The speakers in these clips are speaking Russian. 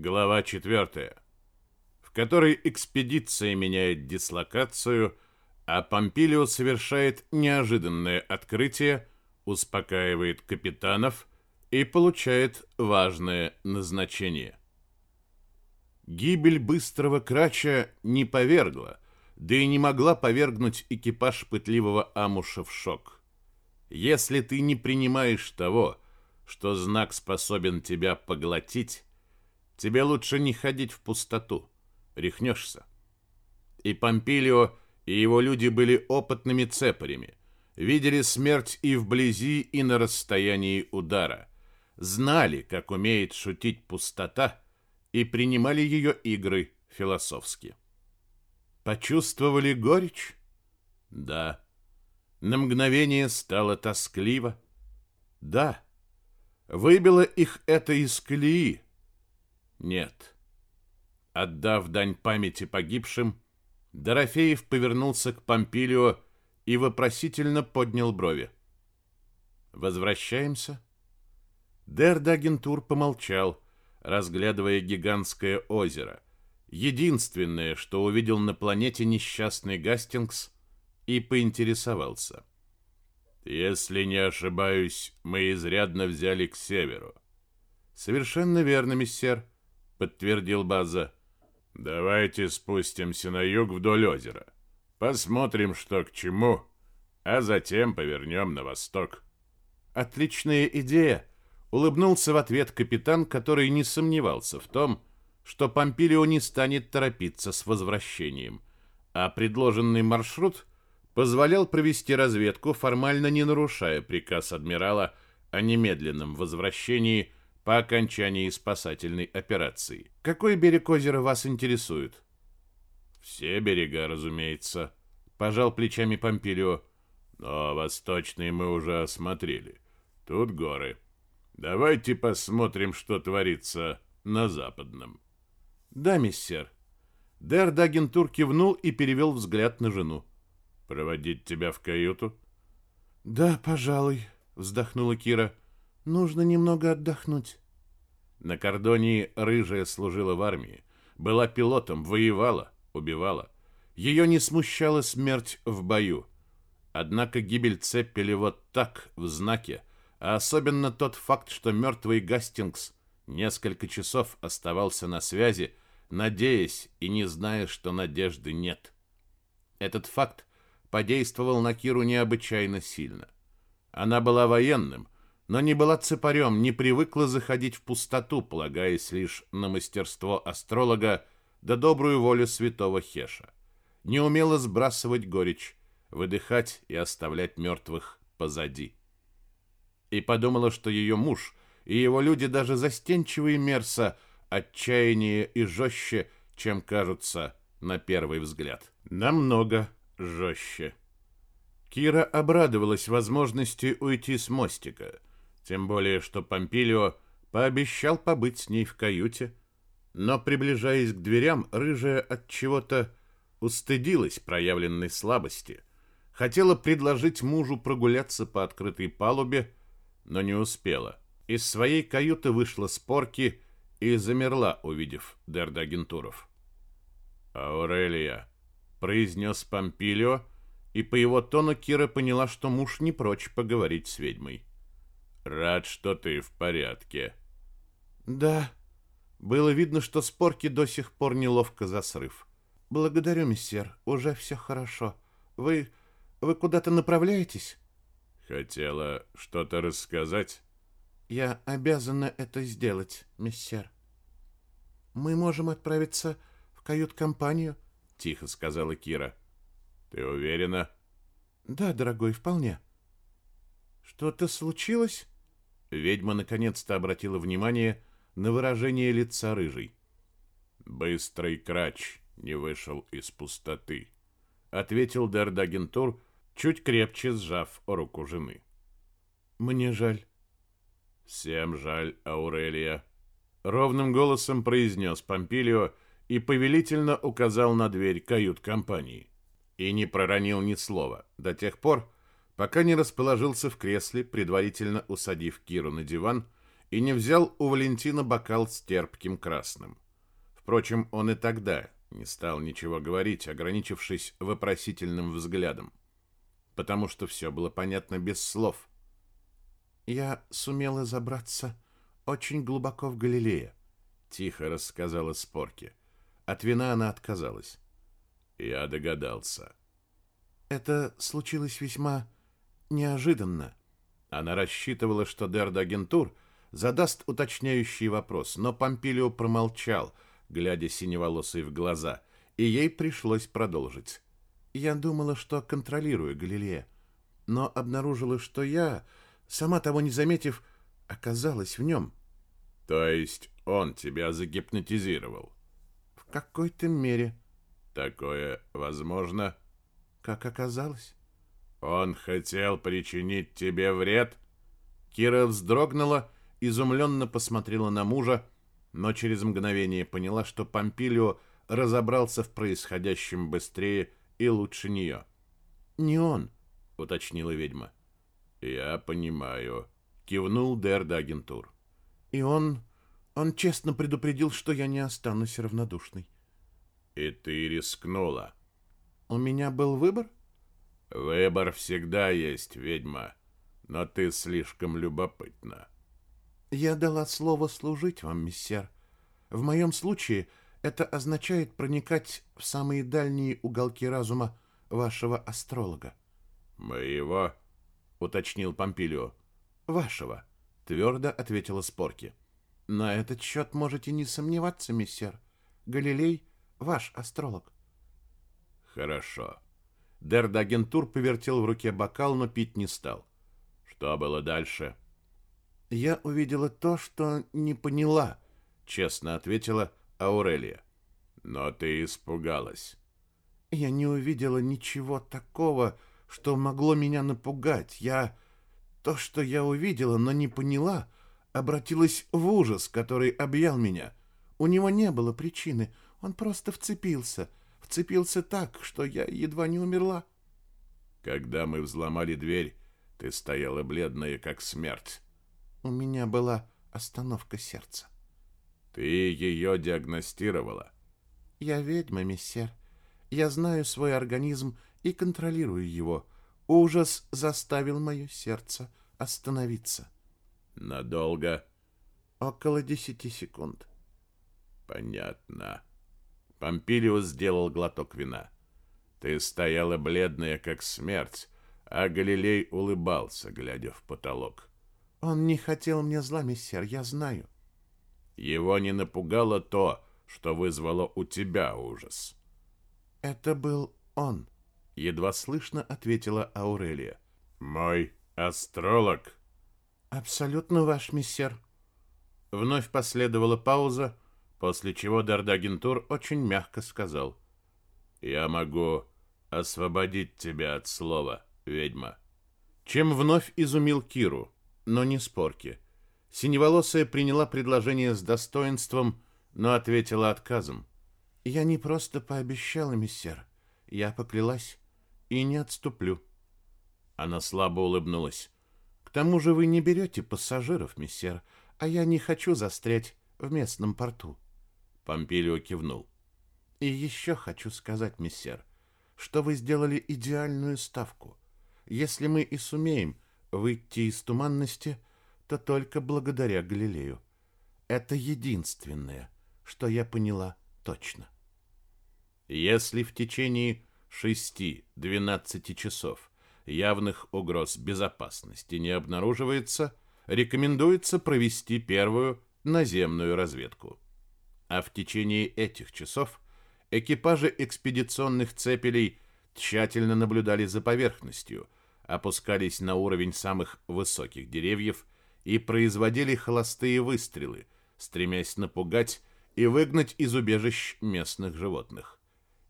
Глава 4. В которой экспедиция меняет дислокацию, а Помпилио совершает неожиданное открытие, успокаивает капитанов и получает важное назначение. Гибель быстрого крача не повергла, да и не могла повергнуть экипаж пытливого Амуша в шок. Если ты не принимаешь того, что знак способен тебя поглотить, тебе лучше не ходить в пустоту, рехнешься. И Помпилио, и его люди были опытными цепарями, видели смерть и вблизи, и на расстоянии удара, знали, как умеет шутить пустота, и принимали ее игры философски. Почувствовали горечь? Да. На мгновение стало тоскливо? Да. Выбило их это из колеи? Нет. Отдав дань памяти погибшим, Дорофеев повернулся к Помпилио и вопросительно поднял брови. «Возвращаемся?» Дердагентур помолчал, разглядывая гигантское озеро, единственное, что увидел на планете несчастный Гастингс, и поинтересовался. «Если не ошибаюсь, мы изрядно взяли к северу». «Совершенно верно, миссер», — подтвердил База. «Давайте спустимся на юг вдоль озера. Посмотрим, что к чему, а затем повернем на восток». «Отличная идея», — улыбнулся в ответ капитан, который не сомневался в том, что Помпилио не станет торопиться с возвращением, а предложенный маршрут позволял провести разведку, формально не нарушая приказ адмирала о немедленном возвращении по окончании спасательной операции. Какой берег озера вас интересует? Все берега, разумеется, пожал плечами Помпилио. Но восточные мы уже осмотрели. Тут горы. Давайте посмотрим, что творится на западном. Да, миссер. Дер Дагентур кивнул и перевел взгляд на жену. Проводить тебя в каюту? Да, пожалуй, вздохнула Кира. Нужно немного отдохнуть. На кордоне рыжая служила в армии, была пилотом, воевала, убивала. Ее не смущала смерть в бою. Однако гибель Цеппели вот так, в знаке, а особенно тот факт, что мертвый Гастингс несколько часов оставался на связи, надеясь и не зная, что надежды нет. Этот факт подействовал на Киру необычайно сильно. Она была военным, но не была цепарем, не привыкла заходить в пустоту, полагаясь лишь на мастерство астролога да добрую волю святого Хеша. Не умела сбрасывать горечь, выдыхать и оставлять мертвых позади. И подумала, что ее муж и его люди даже застенчивые мерса, отчаяние и жестче, чем кажутся на первый взгляд. Намного жестче. Кира обрадовалась возможности уйти с мостика — тем более, что Помпилио пообещал побыть с ней в каюте, но, приближаясь к дверям, рыжая от чего-то устыдилась проявленной слабости, хотела предложить мужу прогуляться по открытой палубе, но не успела. Из своей каюты вышла спорки и замерла, увидев Дердагентуров. «Аурелия», — произнес Помпилио, и по его тону Кира поняла, что муж не прочь поговорить с ведьмой. Рад, что ты в порядке. Да. Было видно, что спорки до сих пор неловко за срыв. Благодарю, миссер. Уже все хорошо. Вы... вы куда-то направляетесь? Хотела что-то рассказать? Я обязана это сделать, миссер. Мы можем отправиться в кают-компанию, тихо сказала Кира. Ты уверена? Да, дорогой, вполне. Что-то случилось? Ведьма наконец-то обратила внимание на выражение лица рыжей. «Быстрый крач не вышел из пустоты», — ответил Дердагентур, чуть крепче сжав руку жены. «Мне жаль». «Всем жаль, Аурелия», — ровным голосом произнес Помпилио и повелительно указал на дверь кают-компании. И не проронил ни слова до тех пор, пока не расположился в кресле, предварительно усадив Киру на диван и не взял у Валентина бокал с терпким красным. Впрочем, он и тогда не стал ничего говорить, ограничившись вопросительным взглядом, потому что все было понятно без слов. «Я сумела забраться очень глубоко в Галилея», — тихо рассказала Спорки. От вина она отказалась. «Я догадался». «Это случилось весьма неожиданно». Она рассчитывала, что Дерда-агентур задаст уточняющий вопрос, но Помпилио промолчал — глядя синеволосой в глаза, и ей пришлось продолжить. Я думала, что контролирую Галилея, но обнаружила, что я, сама того не заметив, оказалась в нем. То есть он тебя загипнотизировал? В какой-то мере. Такое возможно? Как оказалось. Он хотел причинить тебе вред? Кира вздрогнула, изумленно посмотрела на мужа, но через мгновение поняла, что Помпилио разобрался в происходящем быстрее и лучше нее. «Не он», — уточнила ведьма. «Я понимаю», — кивнул Дерда агентур. «И он... он честно предупредил, что я не останусь равнодушной». «И ты рискнула». «У меня был выбор?» «Выбор всегда есть, ведьма, но ты слишком любопытна». Я дала слово служить вам, миссер. В моем случае это означает проникать в самые дальние уголки разума вашего астролога. Моего, уточнил Помпилио. Вашего, твердо ответила Спорки. На этот счет можете не сомневаться, миссер. Галилей ваш астролог. Хорошо. Дердагентур повертел в руке бокал, но пить не стал. Что было дальше? — «Я увидела то, что не поняла», — честно ответила Аурелия. «Но ты испугалась». «Я не увидела ничего такого, что могло меня напугать. Я... То, что я увидела, но не поняла, обратилась в ужас, который объял меня. У него не было причины, он просто вцепился. Вцепился так, что я едва не умерла». «Когда мы взломали дверь, ты стояла бледная, как смерть». У меня была остановка сердца. Ты ее диагностировала? Я ведьма, миссер. Я знаю свой организм и контролирую его. Ужас заставил мое сердце остановиться. Надолго? Около десяти секунд. Понятно. Помпилиус сделал глоток вина. Ты стояла бледная, как смерть, а Галилей улыбался, глядя в потолок. Он не хотел мне зла, миссер, я знаю. Его не напугало то, что вызвало у тебя ужас. Это был он, едва слышно ответила Аурелия. Мой астролог. Абсолютно ваш, миссер. Вновь последовала пауза, после чего Дардагентур очень мягко сказал: "Я могу освободить тебя от слова, ведьма". Чем вновь изумил Киру но не спорки. Синеволосая приняла предложение с достоинством, но ответила отказом. «Я не просто пообещала, миссер. Я поклялась и не отступлю». Она слабо улыбнулась. «К тому же вы не берете пассажиров, миссер, а я не хочу застрять в местном порту». Помпилио кивнул. «И еще хочу сказать, миссер, что вы сделали идеальную ставку. Если мы и сумеем Выйти из туманности, то только благодаря Галилею. Это единственное, что я поняла точно. Если в течение 6-12 часов явных угроз безопасности не обнаруживается, рекомендуется провести первую наземную разведку. А в течение этих часов экипажи экспедиционных цепелей тщательно наблюдали за поверхностью – опускались на уровень самых высоких деревьев и производили холостые выстрелы, стремясь напугать и выгнать из убежищ местных животных.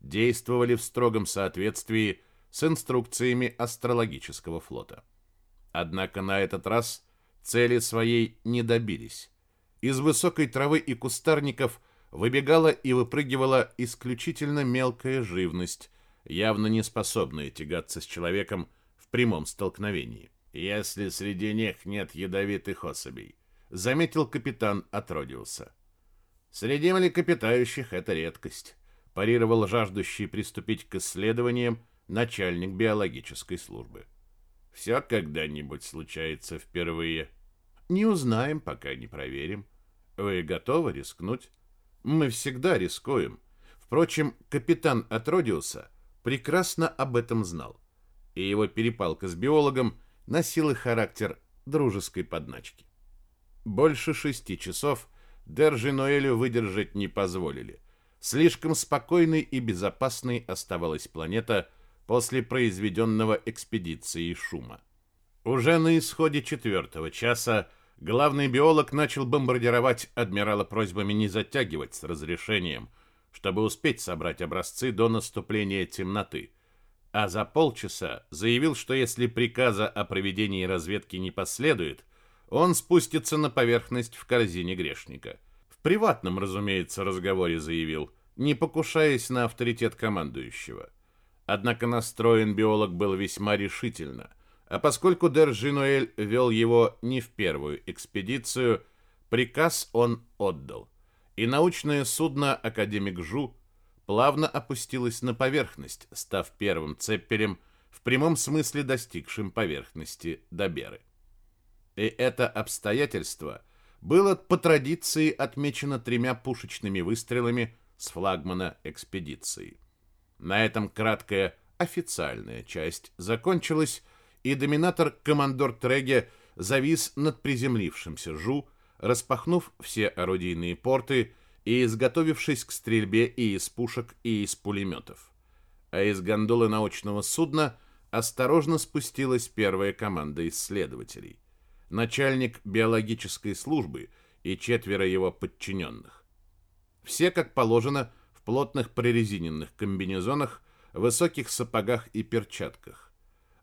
Действовали в строгом соответствии с инструкциями астрологического флота. Однако на этот раз цели своей не добились. Из высокой травы и кустарников выбегала и выпрыгивала исключительно мелкая живность, явно не способная тягаться с человеком в прямом столкновении. Если среди них нет ядовитых особей, заметил капитан Отродиуса. Среди млекопитающих это редкость, парировал жаждущий приступить к исследованиям начальник биологической службы. Все когда-нибудь случается впервые. Не узнаем, пока не проверим. Вы готовы рискнуть? Мы всегда рискуем. Впрочем, капитан Отродиуса прекрасно об этом знал, и его перепалка с биологом носила характер дружеской подначки. Больше шести часов Держи Ноэлю выдержать не позволили. Слишком спокойной и безопасной оставалась планета после произведенного экспедицией шума. Уже на исходе четвертого часа главный биолог начал бомбардировать адмирала просьбами не затягивать с разрешением, чтобы успеть собрать образцы до наступления темноты, а за полчаса заявил, что если приказа о проведении разведки не последует, он спустится на поверхность в корзине грешника. В приватном, разумеется, разговоре заявил, не покушаясь на авторитет командующего. Однако настроен биолог был весьма решительно, а поскольку Держинуэль вел его не в первую экспедицию, приказ он отдал. И научное судно «Академик Жу» плавно опустилось на поверхность, став первым цеппелем, в прямом смысле достигшим поверхности Доберы. И это обстоятельство было по традиции отмечено тремя пушечными выстрелами с флагмана экспедиции. На этом краткая официальная часть закончилась, и доминатор-командор Треге завис над приземлившимся Жу, распахнув все орудийные порты и изготовившись к стрельбе и из пушек, и из пулеметов. А из гондолы научного судна осторожно спустилась первая команда исследователей – начальник биологической службы и четверо его подчиненных. Все, как положено, в плотных прорезиненных комбинезонах, высоких сапогах и перчатках.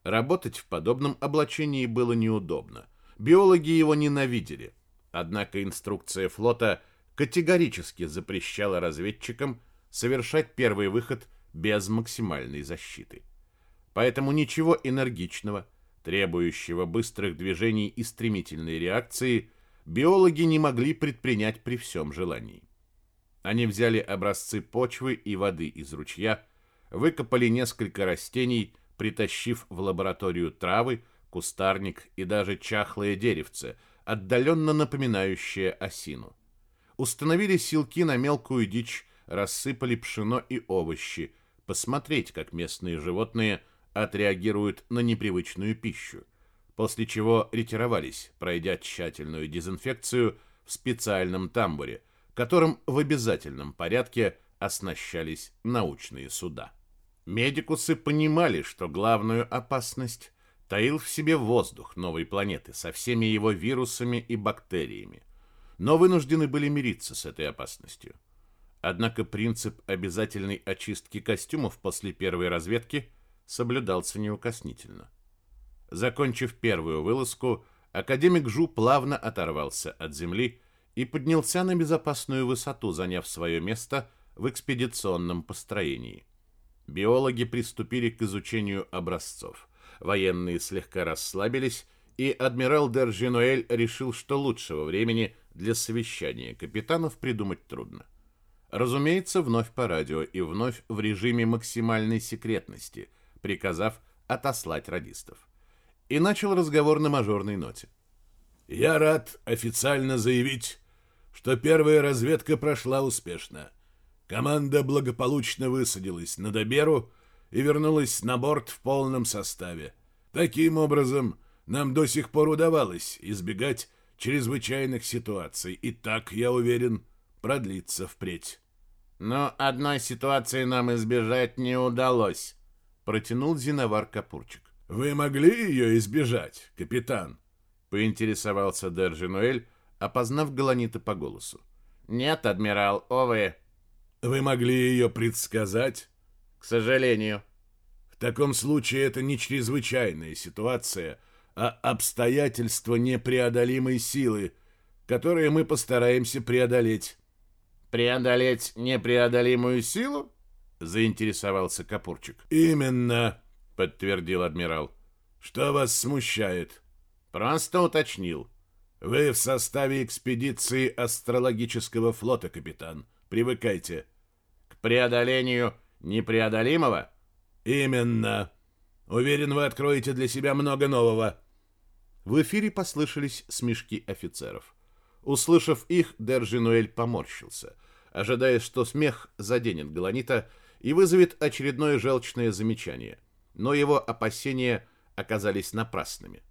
Работать в подобном облачении было неудобно. Биологи его ненавидели. Однако инструкция флота категорически запрещала разведчикам совершать первый выход без максимальной защиты. Поэтому ничего энергичного – требующего быстрых движений и стремительной реакции, биологи не могли предпринять при всем желании. Они взяли образцы почвы и воды из ручья, выкопали несколько растений, притащив в лабораторию травы, кустарник и даже чахлое деревце, отдаленно напоминающее осину. Установили силки на мелкую дичь, рассыпали пшено и овощи, посмотреть, как местные животные – отреагируют на непривычную пищу, после чего ретировались, пройдя тщательную дезинфекцию в специальном тамбуре, которым в обязательном порядке оснащались научные суда. Медикусы понимали, что главную опасность таил в себе воздух новой планеты со всеми его вирусами и бактериями, но вынуждены были мириться с этой опасностью. Однако принцип обязательной очистки костюмов после первой разведки соблюдался неукоснительно. Закончив первую вылазку, академик Жу плавно оторвался от земли и поднялся на безопасную высоту, заняв свое место в экспедиционном построении. Биологи приступили к изучению образцов. Военные слегка расслабились, и адмирал Держинуэль решил, что лучшего времени для совещания капитанов придумать трудно. Разумеется, вновь по радио и вновь в режиме максимальной секретности – приказав отослать радистов. И начал разговор на мажорной ноте. «Я рад официально заявить, что первая разведка прошла успешно. Команда благополучно высадилась на Доберу и вернулась на борт в полном составе. Таким образом, нам до сих пор удавалось избегать чрезвычайных ситуаций, и так, я уверен, продлится впредь. Но одной ситуации нам избежать не удалось, протянул Зиновар Капурчик. «Вы могли ее избежать, капитан?» — поинтересовался Держинуэль, опознав Галанита по голосу. «Нет, адмирал, овы». «Вы могли ее предсказать?» «К сожалению». «В таком случае это не чрезвычайная ситуация, а обстоятельства непреодолимой силы, которые мы постараемся преодолеть». «Преодолеть непреодолимую силу?» заинтересовался Капурчик. Именно, подтвердил адмирал. Что вас смущает? Просто уточнил. Вы в составе экспедиции астрологического флота, капитан. Привыкайте. К преодолению непреодолимого? Именно. Уверен, вы откроете для себя много нового. В эфире послышались смешки офицеров. Услышав их, Держинуэль поморщился, ожидая, что смех заденет Галанита и вызовет очередное желчное замечание. Но его опасения оказались напрасными.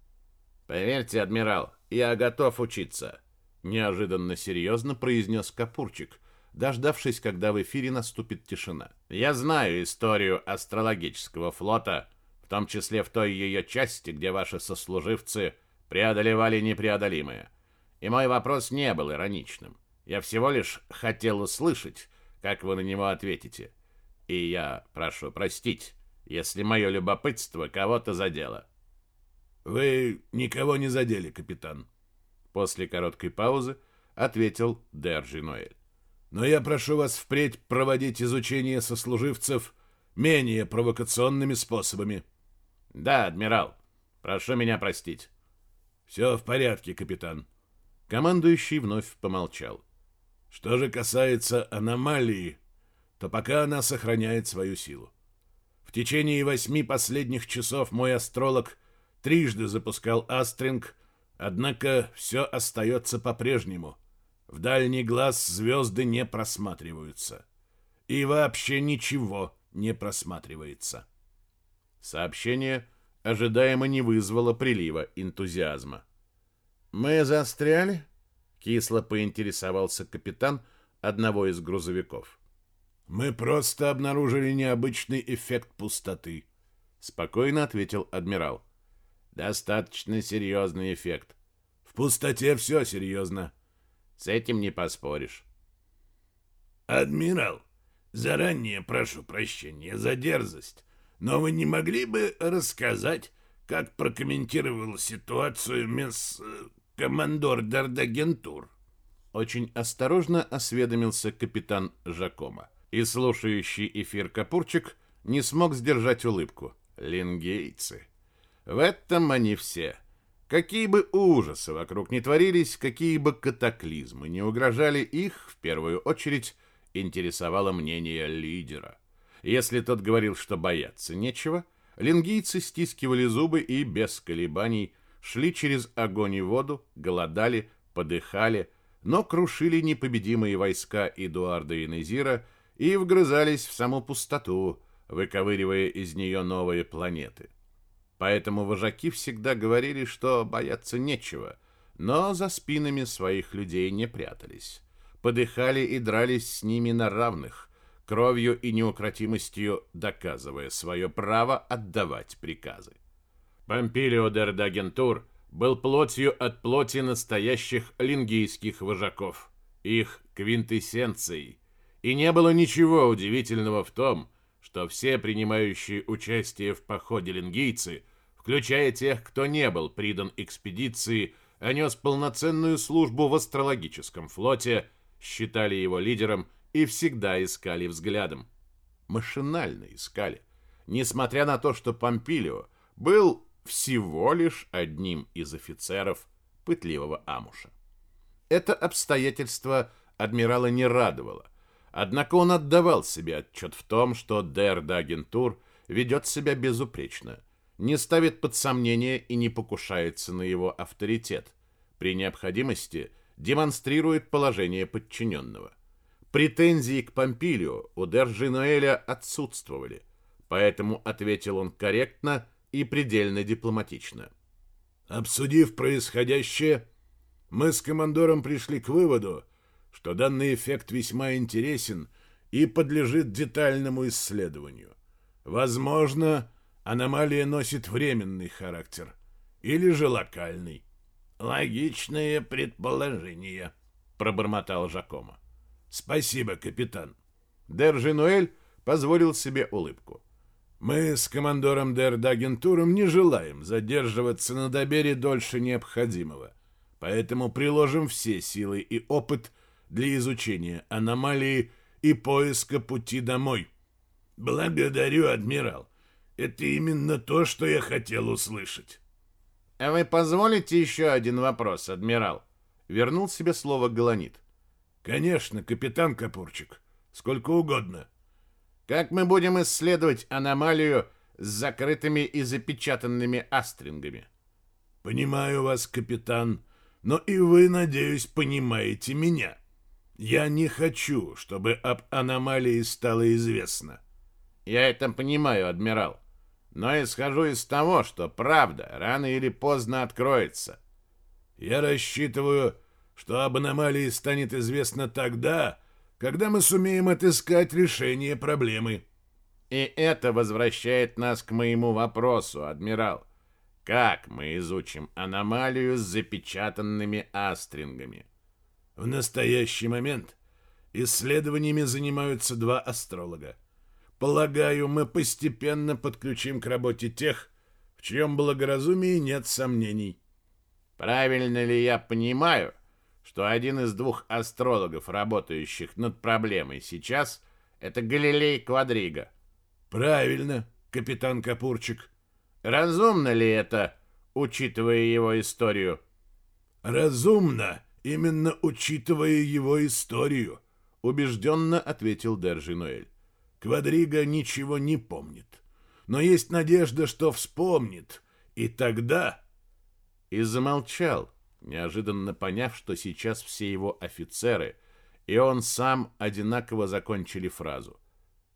«Поверьте, адмирал, я готов учиться», — неожиданно серьезно произнес Капурчик, дождавшись, когда в эфире наступит тишина. «Я знаю историю астрологического флота, в том числе в той ее части, где ваши сослуживцы преодолевали непреодолимое. И мой вопрос не был ироничным. Я всего лишь хотел услышать, как вы на него ответите. И я прошу простить, если мое любопытство кого-то задело». «Вы никого не задели, капитан», — после короткой паузы ответил Держи Ноэль. «Но я прошу вас впредь проводить изучение сослуживцев менее провокационными способами». «Да, адмирал, прошу меня простить». «Все в порядке, капитан». Командующий вновь помолчал. «Что же касается аномалии, то пока она сохраняет свою силу. В течение восьми последних часов мой астролог — трижды запускал Астринг, однако все остается по-прежнему. В дальний глаз звезды не просматриваются. И вообще ничего не просматривается. Сообщение ожидаемо не вызвало прилива энтузиазма. «Мы застряли?» — кисло поинтересовался капитан одного из грузовиков. «Мы просто обнаружили необычный эффект пустоты», — спокойно ответил адмирал. Достаточно серьезный эффект. В пустоте все серьезно. С этим не поспоришь. Адмирал, заранее прошу прощения за дерзость, но вы не могли бы рассказать, как прокомментировал ситуацию мисс э, командор Дардагентур? Очень осторожно осведомился капитан Жакома. И слушающий эфир Капурчик не смог сдержать улыбку. Лингейцы. В этом они все. Какие бы ужасы вокруг не творились, какие бы катаклизмы не угрожали их, в первую очередь интересовало мнение лидера. Если тот говорил, что бояться нечего, лингийцы стискивали зубы и без колебаний шли через огонь и воду, голодали, подыхали, но крушили непобедимые войска Эдуарда и Незира и вгрызались в саму пустоту, выковыривая из нее новые планеты. Поэтому вожаки всегда говорили, что бояться нечего, но за спинами своих людей не прятались. Подыхали и дрались с ними на равных, кровью и неукротимостью доказывая свое право отдавать приказы. Помпилио Дердагентур был плотью от плоти настоящих лингийских вожаков, их квинтэссенцией, и не было ничего удивительного в том, что все принимающие участие в походе лингийцы, включая тех, кто не был придан экспедиции, а нес полноценную службу в астрологическом флоте, считали его лидером и всегда искали взглядом. Машинально искали, несмотря на то, что Помпилио был всего лишь одним из офицеров пытливого Амуша. Это обстоятельство адмирала не радовало, Однако он отдавал себе отчет в том, что Дер Дагентур ведет себя безупречно, не ставит под сомнение и не покушается на его авторитет. При необходимости демонстрирует положение подчиненного. Претензии к Помпилио у Держинуэля отсутствовали, поэтому ответил он корректно и предельно дипломатично. Обсудив происходящее, мы с командором пришли к выводу, что данный эффект весьма интересен и подлежит детальному исследованию. Возможно, аномалия носит временный характер или же локальный. Логичное предположение, пробормотал Жакома. Спасибо, капитан. Держинуэль позволил себе улыбку. Мы с командором Дердагентуром не желаем задерживаться на Добере дольше необходимого, поэтому приложим все силы и опыт для изучения аномалии и поиска пути домой. Благодарю, адмирал. Это именно то, что я хотел услышать. А вы позволите еще один вопрос, адмирал? Вернул себе слово Галанит. Конечно, капитан Капурчик. Сколько угодно. Как мы будем исследовать аномалию с закрытыми и запечатанными астрингами? Понимаю вас, капитан, но и вы, надеюсь, понимаете меня. Я не хочу, чтобы об аномалии стало известно. Я это понимаю, адмирал. Но исхожу из того, что правда рано или поздно откроется. Я рассчитываю, что об аномалии станет известно тогда, когда мы сумеем отыскать решение проблемы. И это возвращает нас к моему вопросу, адмирал. Как мы изучим аномалию с запечатанными астрингами? В настоящий момент исследованиями занимаются два астролога. Полагаю, мы постепенно подключим к работе тех, в чьем благоразумии нет сомнений. Правильно ли я понимаю, что один из двух астрологов, работающих над проблемой сейчас, это Галилей Квадриго? Правильно, капитан Капурчик. Разумно ли это, учитывая его историю? Разумно, именно учитывая его историю, убежденно ответил Держинуэль. Квадриго ничего не помнит. Но есть надежда, что вспомнит. И тогда... И замолчал, неожиданно поняв, что сейчас все его офицеры и он сам одинаково закончили фразу.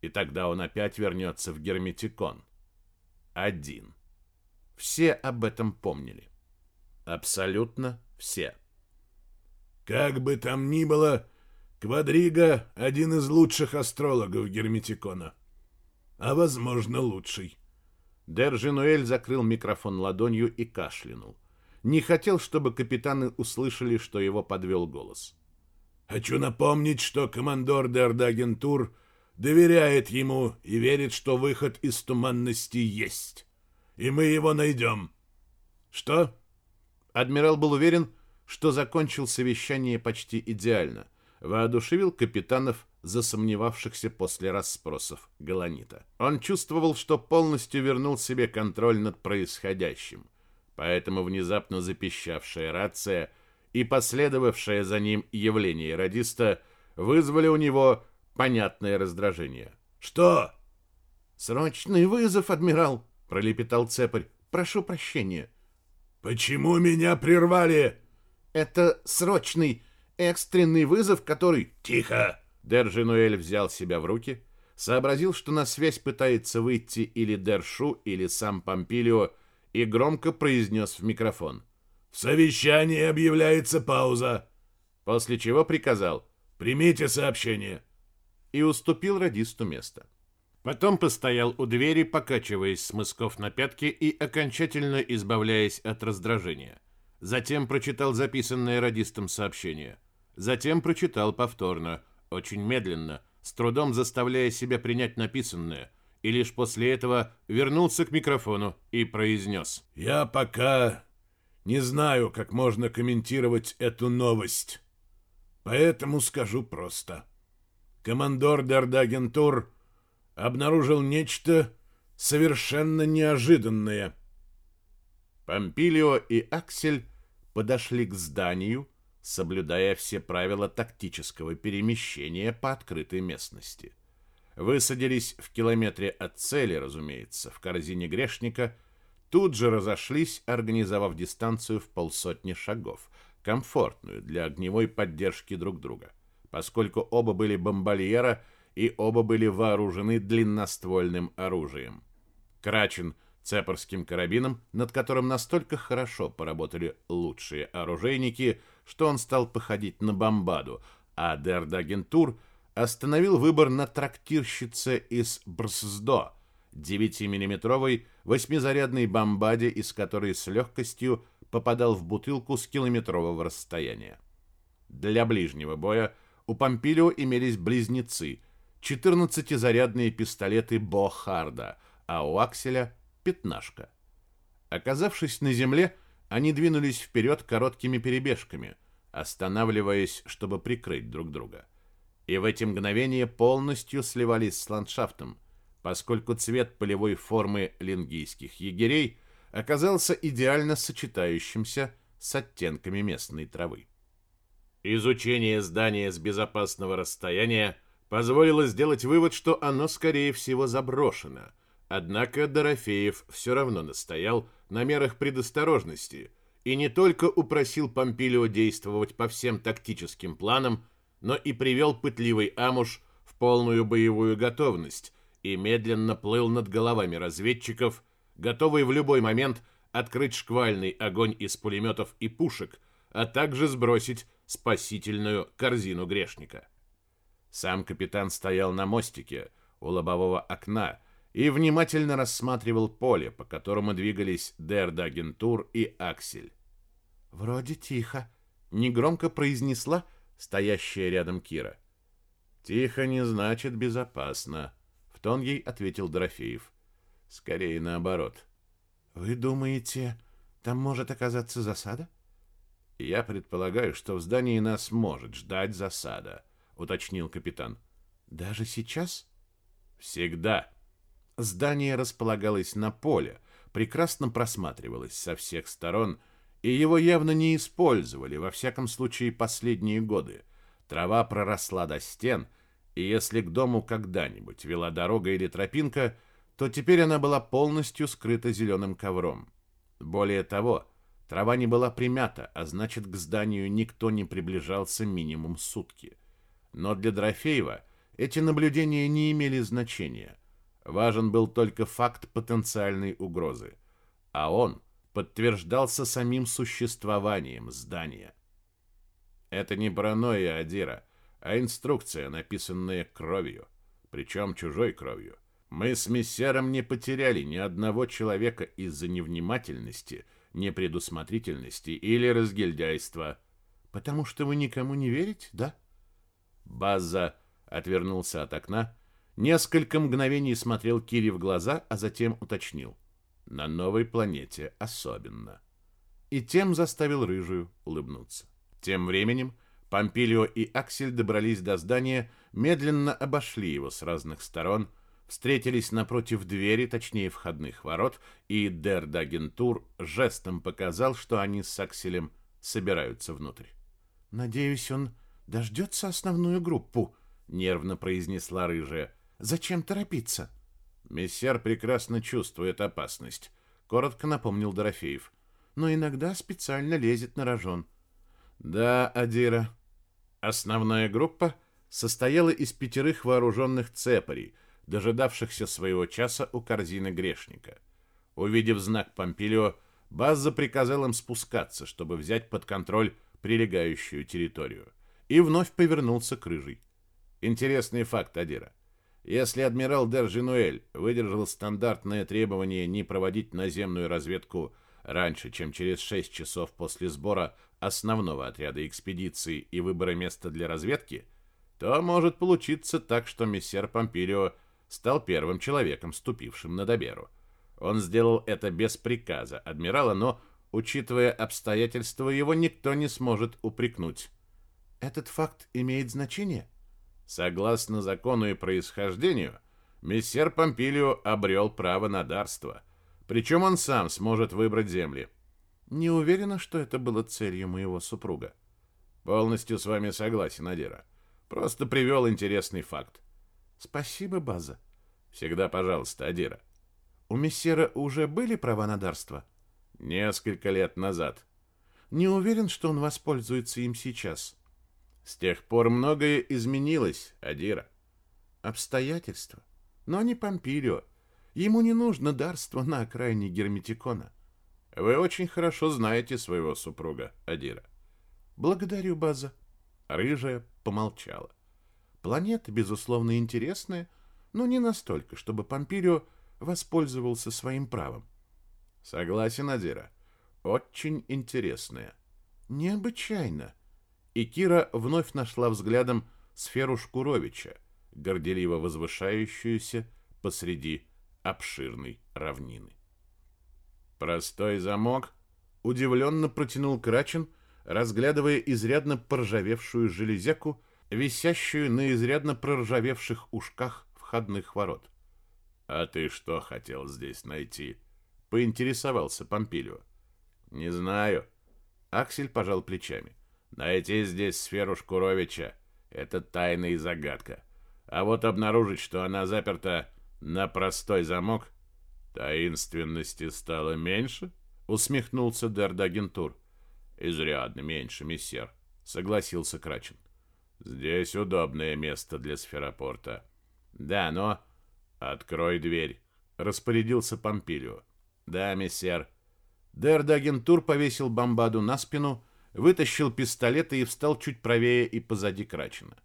И тогда он опять вернется в Герметикон. Один. Все об этом помнили. Абсолютно все. Как бы там ни было, Квадрига — один из лучших астрологов Герметикона. А, возможно, лучший. Держинуэль закрыл микрофон ладонью и кашлянул. Не хотел, чтобы капитаны услышали, что его подвел голос. «Хочу напомнить, что командор Дердагентур доверяет ему и верит, что выход из туманности есть. И мы его найдем. Что?» Адмирал был уверен, что закончил совещание почти идеально — воодушевил капитанов, засомневавшихся после расспросов Галанита. Он чувствовал, что полностью вернул себе контроль над происходящим, поэтому внезапно запищавшая рация и последовавшее за ним явление радиста вызвали у него понятное раздражение. «Что?» «Срочный вызов, адмирал!» — пролепетал цепарь. «Прошу прощения». «Почему меня прервали?» «Это срочный экстренный вызов, который... Тихо! Держинуэль взял себя в руки, сообразил, что на связь пытается выйти или Дершу, или сам Помпилио, и громко произнес в микрофон. «В совещании объявляется пауза!» После чего приказал «Примите сообщение!» и уступил радисту место. Потом постоял у двери, покачиваясь с мысков на пятки и окончательно избавляясь от раздражения. Затем прочитал записанное радистом сообщение – Затем прочитал повторно, очень медленно, с трудом заставляя себя принять написанное, и лишь после этого вернулся к микрофону и произнес. «Я пока не знаю, как можно комментировать эту новость, поэтому скажу просто. Командор Дардагентур обнаружил нечто совершенно неожиданное». Помпилио и Аксель подошли к зданию, соблюдая все правила тактического перемещения по открытой местности. Высадились в километре от цели, разумеется, в корзине грешника, тут же разошлись, организовав дистанцию в полсотни шагов, комфортную для огневой поддержки друг друга, поскольку оба были бомбальера и оба были вооружены длинноствольным оружием. Крачин цепорским карабином, над которым настолько хорошо поработали лучшие оружейники – что он стал походить на бомбаду, а Дердагентур остановил выбор на трактирщице из Брсдо, 9-миллиметровой восьмизарядной бомбаде, из которой с легкостью попадал в бутылку с километрового расстояния. Для ближнего боя у Помпилио имелись близнецы, 14-зарядные пистолеты Бохарда, а у Акселя — пятнашка. Оказавшись на земле, они двинулись вперед короткими перебежками, останавливаясь, чтобы прикрыть друг друга. И в эти мгновения полностью сливались с ландшафтом, поскольку цвет полевой формы лингийских егерей оказался идеально сочетающимся с оттенками местной травы. Изучение здания с безопасного расстояния позволило сделать вывод, что оно, скорее всего, заброшено. Однако Дорофеев все равно настоял на мерах предосторожности и не только упросил Помпилио действовать по всем тактическим планам, но и привел пытливый Амуш в полную боевую готовность и медленно плыл над головами разведчиков, готовый в любой момент открыть шквальный огонь из пулеметов и пушек, а также сбросить спасительную корзину грешника. Сам капитан стоял на мостике у лобового окна и внимательно рассматривал поле, по которому двигались Дердагентур и Аксель. «Вроде тихо», — негромко произнесла стоящая рядом Кира. «Тихо не значит безопасно», — в тон ей ответил Дорофеев. «Скорее наоборот». «Вы думаете, там может оказаться засада?» «Я предполагаю, что в здании нас может ждать засада», уточнил капитан. Даже сейчас? Всегда. Здание располагалось на поле, прекрасно просматривалось со всех сторон, и его явно не использовали, во всяком случае, последние годы. Трава проросла до стен, и если к дому когда-нибудь вела дорога или тропинка, то теперь она была полностью скрыта зеленым ковром. Более того, трава не была примята, а значит, к зданию никто не приближался минимум сутки. Но для Дорофеева эти наблюдения не имели значения. Важен был только факт потенциальной угрозы. А он подтверждался самим существованием здания. Это не паранойя Адира, а инструкция, написанная кровью, причем чужой кровью. Мы с мессером не потеряли ни одного человека из-за невнимательности, непредусмотрительности или разгильдяйства. Потому что вы никому не верите, да? База отвернулся от окна, несколько мгновений смотрел Кире в глаза, а затем уточнил. На новой планете особенно. И тем заставил Рыжую улыбнуться. Тем временем Помпилио и Аксель добрались до здания, медленно обошли его с разных сторон, встретились напротив двери, точнее входных ворот, и Дердагентур жестом показал, что они с Акселем собираются внутрь. «Надеюсь, он «Дождется основную группу», — нервно произнесла рыжая. «Зачем торопиться?» «Мессер прекрасно чувствует опасность», — коротко напомнил Дорофеев. «Но иногда специально лезет на рожон». «Да, Адира». Основная группа состояла из пятерых вооруженных цепарей, дожидавшихся своего часа у корзины грешника. Увидев знак Помпилио, База приказал им спускаться, чтобы взять под контроль прилегающую территорию и вновь повернулся к рыжей. Интересный факт, Адира. Если адмирал Держинуэль выдержал стандартное требование не проводить наземную разведку раньше, чем через 6 часов после сбора основного отряда экспедиции и выбора места для разведки, то может получиться так, что мессер Помпилио стал первым человеком, ступившим на Доберу. Он сделал это без приказа адмирала, но, учитывая обстоятельства, его никто не сможет упрекнуть. Этот факт имеет значение? Согласно закону и происхождению, мессер Помпилио обрел право на дарство. Причем он сам сможет выбрать земли. Не уверена, что это было целью моего супруга. Полностью с вами согласен, Адира. Просто привел интересный факт. Спасибо, База. Всегда пожалуйста, Адира. У мессера уже были права на дарство? Несколько лет назад. Не уверен, что он воспользуется им сейчас. С тех пор многое изменилось, Адира. Обстоятельства. Но не Помпилио. Ему не нужно дарство на окраине Герметикона. Вы очень хорошо знаете своего супруга, Адира. Благодарю, База. Рыжая помолчала. Планета, безусловно, интересная, но не настолько, чтобы Помпилио воспользовался своим правом. Согласен, Адира. Очень интересная. Необычайно и Кира вновь нашла взглядом сферу Шкуровича, горделиво возвышающуюся посреди обширной равнины. Простой замок удивленно протянул Крачин, разглядывая изрядно поржавевшую железяку, висящую на изрядно проржавевших ушках входных ворот. «А ты что хотел здесь найти?» Поинтересовался Помпилио. Не знаю. Аксель пожал плечами. Найти здесь сферу Шкуровича — это тайна и загадка. А вот обнаружить, что она заперта на простой замок, таинственности стало меньше, усмехнулся Дердагентур. Изрядно меньше, мессер, согласился Крачин. Здесь удобное место для сферопорта. Да, но... Открой дверь, распорядился Помпилио. Да, мессер. Дердагентур повесил бомбаду на спину, вытащил пистолет и встал чуть правее и позади Крачена.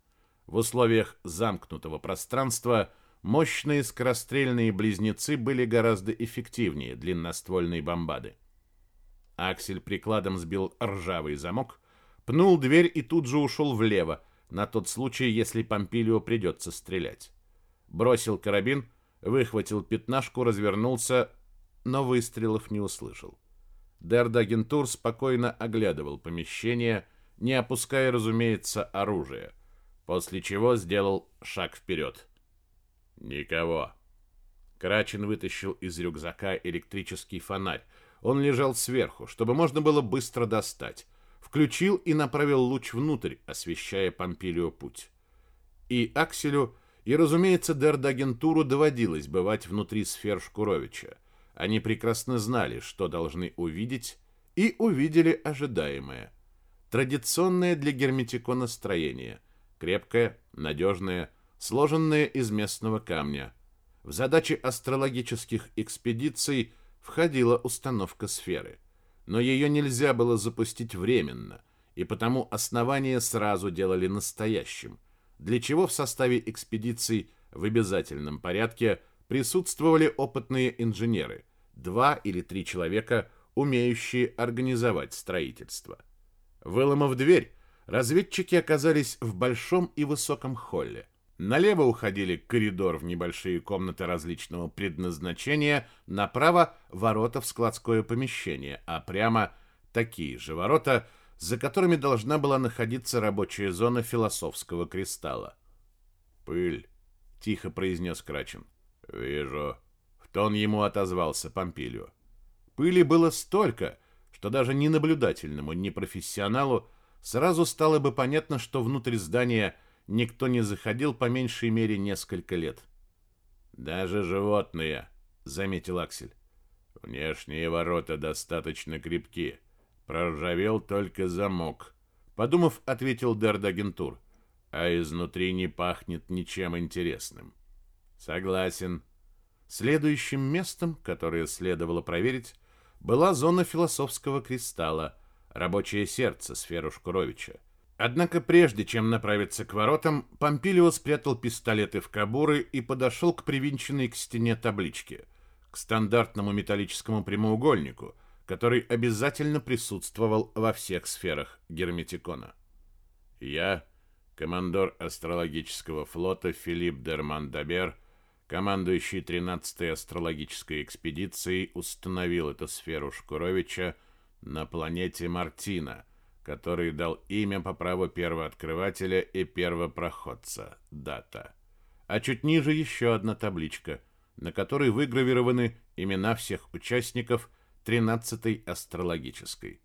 В условиях замкнутого пространства мощные скорострельные близнецы были гораздо эффективнее длинноствольной бомбады. Аксель прикладом сбил ржавый замок, пнул дверь и тут же ушел влево, на тот случай, если Помпилио придется стрелять. Бросил карабин, выхватил пятнашку, развернулся, но выстрелов не услышал. Дердагентур спокойно оглядывал помещение, не опуская, разумеется, оружие, после чего сделал шаг вперед. «Никого». Крачин вытащил из рюкзака электрический фонарь. Он лежал сверху, чтобы можно было быстро достать. Включил и направил луч внутрь, освещая Помпилио путь. И Акселю, и, разумеется, Дердагентуру доводилось бывать внутри сфер Шкуровича. Они прекрасно знали, что должны увидеть, и увидели ожидаемое. Традиционное для герметикона строение. Крепкое, надежное, сложенное из местного камня. В задачи астрологических экспедиций входила установка сферы. Но ее нельзя было запустить временно, и потому основание сразу делали настоящим, для чего в составе экспедиций в обязательном порядке – присутствовали опытные инженеры, два или три человека, умеющие организовать строительство. Выломав дверь, разведчики оказались в большом и высоком холле. Налево уходили коридор в небольшие комнаты различного предназначения, направо – ворота в складское помещение, а прямо – такие же ворота, за которыми должна была находиться рабочая зона философского кристалла. «Пыль», — тихо произнес Крачин. «Вижу». В тон ему отозвался Помпилио. Пыли было столько, что даже ненаблюдательному, непрофессионалу сразу стало бы понятно, что внутрь здания никто не заходил по меньшей мере несколько лет. «Даже животные», — заметил Аксель. «Внешние ворота достаточно крепки. Проржавел только замок», — подумав, ответил Дердагентур. «А изнутри не пахнет ничем интересным». Согласен. Следующим местом, которое следовало проверить, была зона философского кристалла, рабочее сердце сферу Шкуровича. Однако прежде чем направиться к воротам, Помпилио спрятал пистолеты в кобуры и подошел к привинченной к стене табличке, к стандартному металлическому прямоугольнику, который обязательно присутствовал во всех сферах герметикона. Я, командор астрологического флота Филипп Дерман Дабер, Командующий 13-й астрологической экспедицией установил эту сферу Шкуровича на планете Мартина, который дал имя по праву первооткрывателя и первопроходца. Дата. А чуть ниже еще одна табличка, на которой выгравированы имена всех участников 13-й астрологической.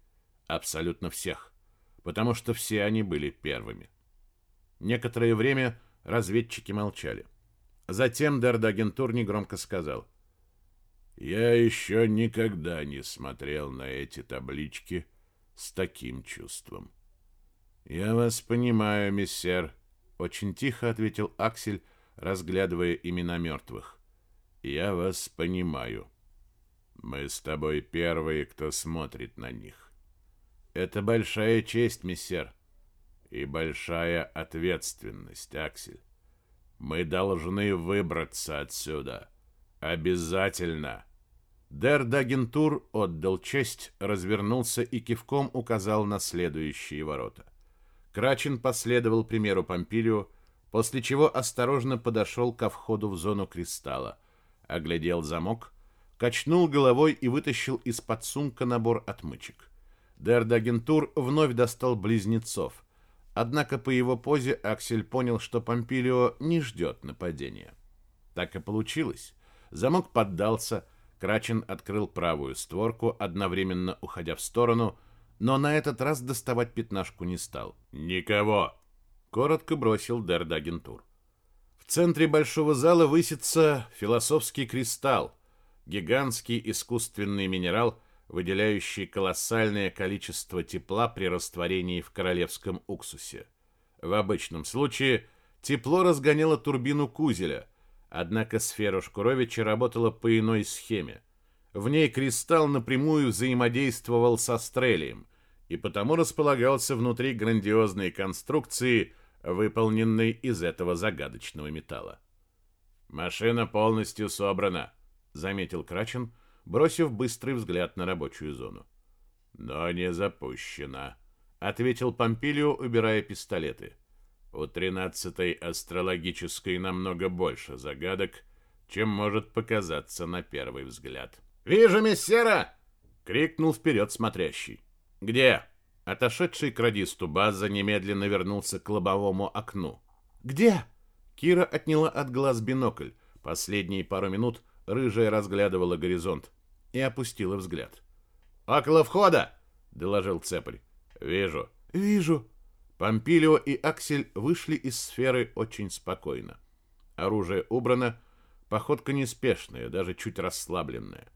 Абсолютно всех, потому что все они были первыми. Некоторое время разведчики молчали. Затем Дардагентур негромко сказал. «Я еще никогда не смотрел на эти таблички с таким чувством». «Я вас понимаю, миссер», — очень тихо ответил Аксель, разглядывая имена мертвых. «Я вас понимаю. Мы с тобой первые, кто смотрит на них. Это большая честь, миссер, и большая ответственность, Аксель. Мы должны выбраться отсюда. Обязательно. Дердагентур отдал честь, развернулся и кивком указал на следующие ворота. Крачин последовал примеру Помпилио, после чего осторожно подошел ко входу в зону кристалла, оглядел замок, качнул головой и вытащил из-под сумка набор отмычек. Дердагентур вновь достал близнецов — Однако по его позе Аксель понял, что Помпилио не ждет нападения. Так и получилось. Замок поддался, Крачин открыл правую створку, одновременно уходя в сторону, но на этот раз доставать пятнашку не стал. «Никого!» — коротко бросил Дердагентур. В центре большого зала высится философский кристалл, гигантский искусственный минерал, выделяющий колоссальное количество тепла при растворении в королевском уксусе. В обычном случае тепло разгоняло турбину кузеля, однако сфера Шкуровича работала по иной схеме. В ней кристалл напрямую взаимодействовал с астрелием и потому располагался внутри грандиозной конструкции, выполненной из этого загадочного металла. «Машина полностью собрана», — заметил Крачен, бросив быстрый взгляд на рабочую зону. «Но не запущена», — ответил Помпилио, убирая пистолеты. «У тринадцатой астрологической намного больше загадок, чем может показаться на первый взгляд». «Вижу, мессера!» — крикнул вперед смотрящий. «Где?» Отошедший к радисту База немедленно вернулся к лобовому окну. «Где?» Кира отняла от глаз бинокль. Последние пару минут рыжая разглядывала горизонт и опустила взгляд. «Около входа!» — доложил Цепарь. «Вижу». «Вижу». Помпилио и Аксель вышли из сферы очень спокойно. Оружие убрано, походка неспешная, даже чуть расслабленная.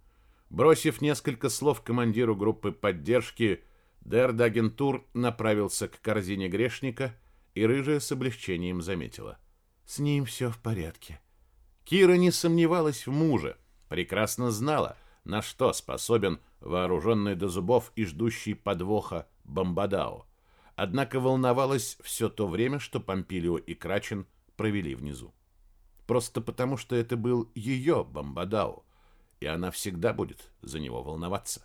Бросив несколько слов командиру группы поддержки, Дердагентур направился к корзине грешника, и рыжая с облегчением заметила. С ним все в порядке. Кира не сомневалась в муже, прекрасно знала, на что способен вооруженный до зубов и ждущий подвоха Бомбадао. Однако волновалась все то время, что Помпилио и Крачен провели внизу. Просто потому, что это был ее Бомбадао, и она всегда будет за него волноваться.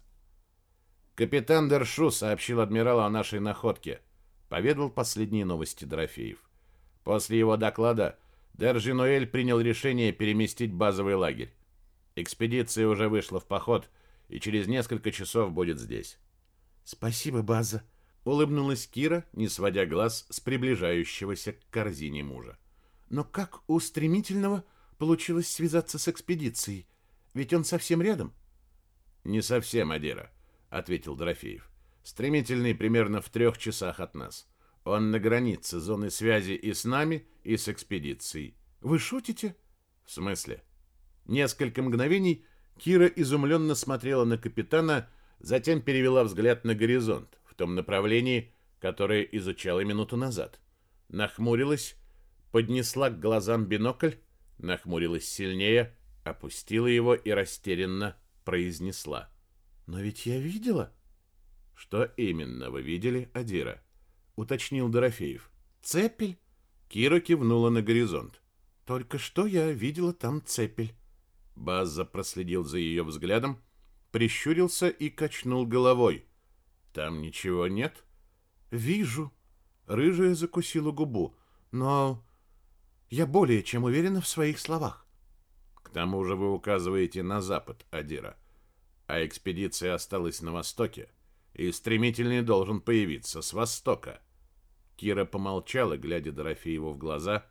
Капитан Дершу сообщил адмиралу о нашей находке, поведал последние новости Дорофеев. После его доклада Держинуэль принял решение переместить базовый лагерь. Экспедиция уже вышла в поход и через несколько часов будет здесь. Спасибо, база, улыбнулась Кира, не сводя глаз с приближающегося к корзине мужа. Но как у стремительного получилось связаться с экспедицией? Ведь он совсем рядом. Не совсем, Адира ответил Дорофеев. Стремительный примерно в трех часах от нас. Он на границе зоны связи и с нами, и с экспедицией. Вы шутите? В смысле? Несколько мгновений Кира изумленно смотрела на капитана, затем перевела взгляд на горизонт, в том направлении, которое изучала минуту назад. Нахмурилась, поднесла к глазам бинокль, нахмурилась сильнее, опустила его и растерянно произнесла. Но ведь я видела. Что именно вы видели, Адира? уточнил Дорофеев. Цепель. Кира кивнула на горизонт. Только что я видела там цепель. База проследил за ее взглядом, прищурился и качнул головой. Там ничего нет? Вижу. Рыжая закусила губу. Но я более чем уверена в своих словах. К тому же вы указываете на запад, Адира а экспедиция осталась на востоке, и стремительный должен появиться с востока. Кира помолчала, глядя Дорофееву в глаза,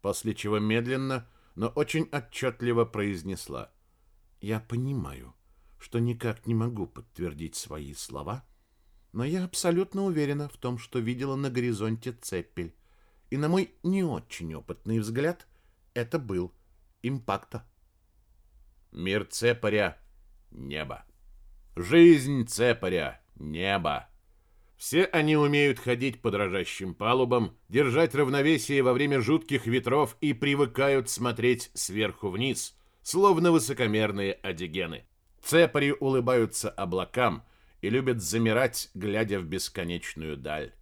после чего медленно, но очень отчетливо произнесла. «Я понимаю, что никак не могу подтвердить свои слова, но я абсолютно уверена в том, что видела на горизонте цепель, и на мой не очень опытный взгляд это был импакта». Мир цепаря небо. Жизнь цепаря — небо. Все они умеют ходить по дрожащим палубам, держать равновесие во время жутких ветров и привыкают смотреть сверху вниз, словно высокомерные одигены. Цепари улыбаются облакам и любят замирать, глядя в бесконечную даль.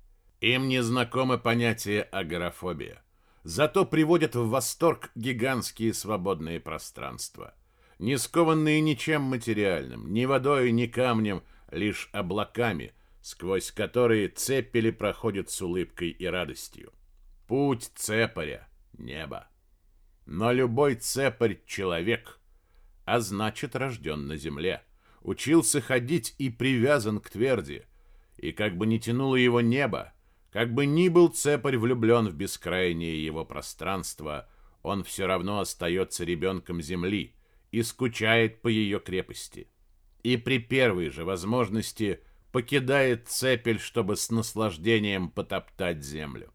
Им не знакомо понятие агорафобия. Зато приводят в восторг гигантские свободные пространства не скованные ничем материальным, ни водой, ни камнем, лишь облаками, сквозь которые цепели проходят с улыбкой и радостью. Путь цепаря — небо. Но любой цепарь — человек, а значит, рожден на земле. Учился ходить и привязан к тверди. И как бы ни тянуло его небо, как бы ни был цепарь влюблен в бескрайнее его пространство, он все равно остается ребенком земли — и скучает по ее крепости. И при первой же возможности покидает цепель, чтобы с наслаждением потоптать землю.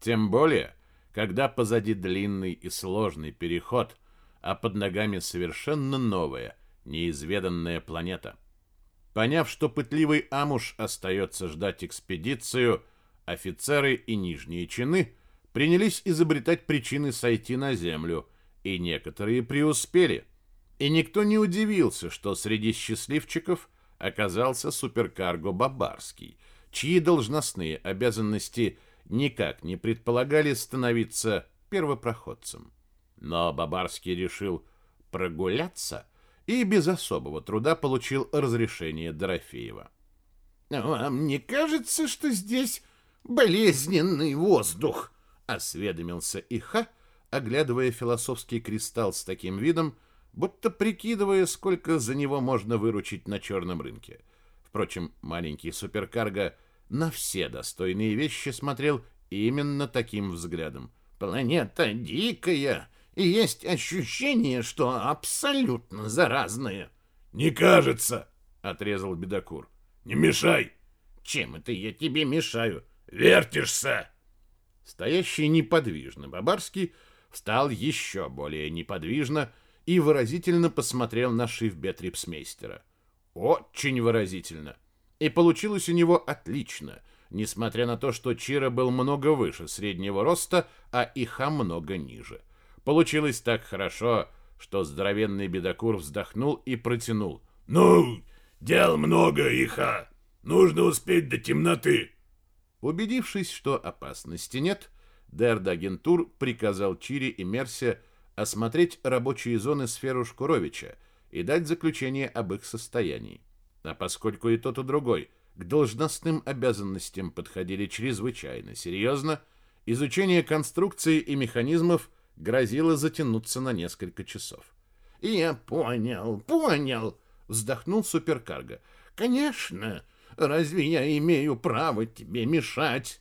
Тем более, когда позади длинный и сложный переход, а под ногами совершенно новая, неизведанная планета. Поняв, что пытливый Амуш остается ждать экспедицию, офицеры и нижние чины принялись изобретать причины сойти на Землю, и некоторые преуспели. И никто не удивился, что среди счастливчиков оказался суперкарго Бабарский, чьи должностные обязанности никак не предполагали становиться первопроходцем. Но Бабарский решил прогуляться и без особого труда получил разрешение Дорофеева. «Вам не кажется, что здесь болезненный воздух?» — осведомился Иха, оглядывая философский кристалл с таким видом, будто прикидывая, сколько за него можно выручить на черном рынке. Впрочем, маленький суперкарго на все достойные вещи смотрел именно таким взглядом. «Планета дикая, и есть ощущение, что абсолютно заразная». «Не кажется!» — отрезал бедокур. «Не мешай!» «Чем это я тебе мешаю?» «Вертишься!» Стоящий неподвижно Бабарский встал еще более неподвижно и выразительно посмотрел на шифбетрипсмейстера. Очень выразительно. И получилось у него отлично, несмотря на то, что Чира был много выше среднего роста, а Иха много ниже. Получилось так хорошо, что здоровенный бедокур вздохнул и протянул. «Ну, дел много, Иха. Нужно успеть до темноты». Убедившись, что опасности нет, Дердагентур приказал Чири и Мерсе осмотреть рабочие зоны сферу Шкуровича и дать заключение об их состоянии. А поскольку и тот, и другой к должностным обязанностям подходили чрезвычайно серьезно, изучение конструкции и механизмов грозило затянуться на несколько часов. «Я понял, понял», — вздохнул суперкарго. «Конечно, Разве я имею право тебе мешать?»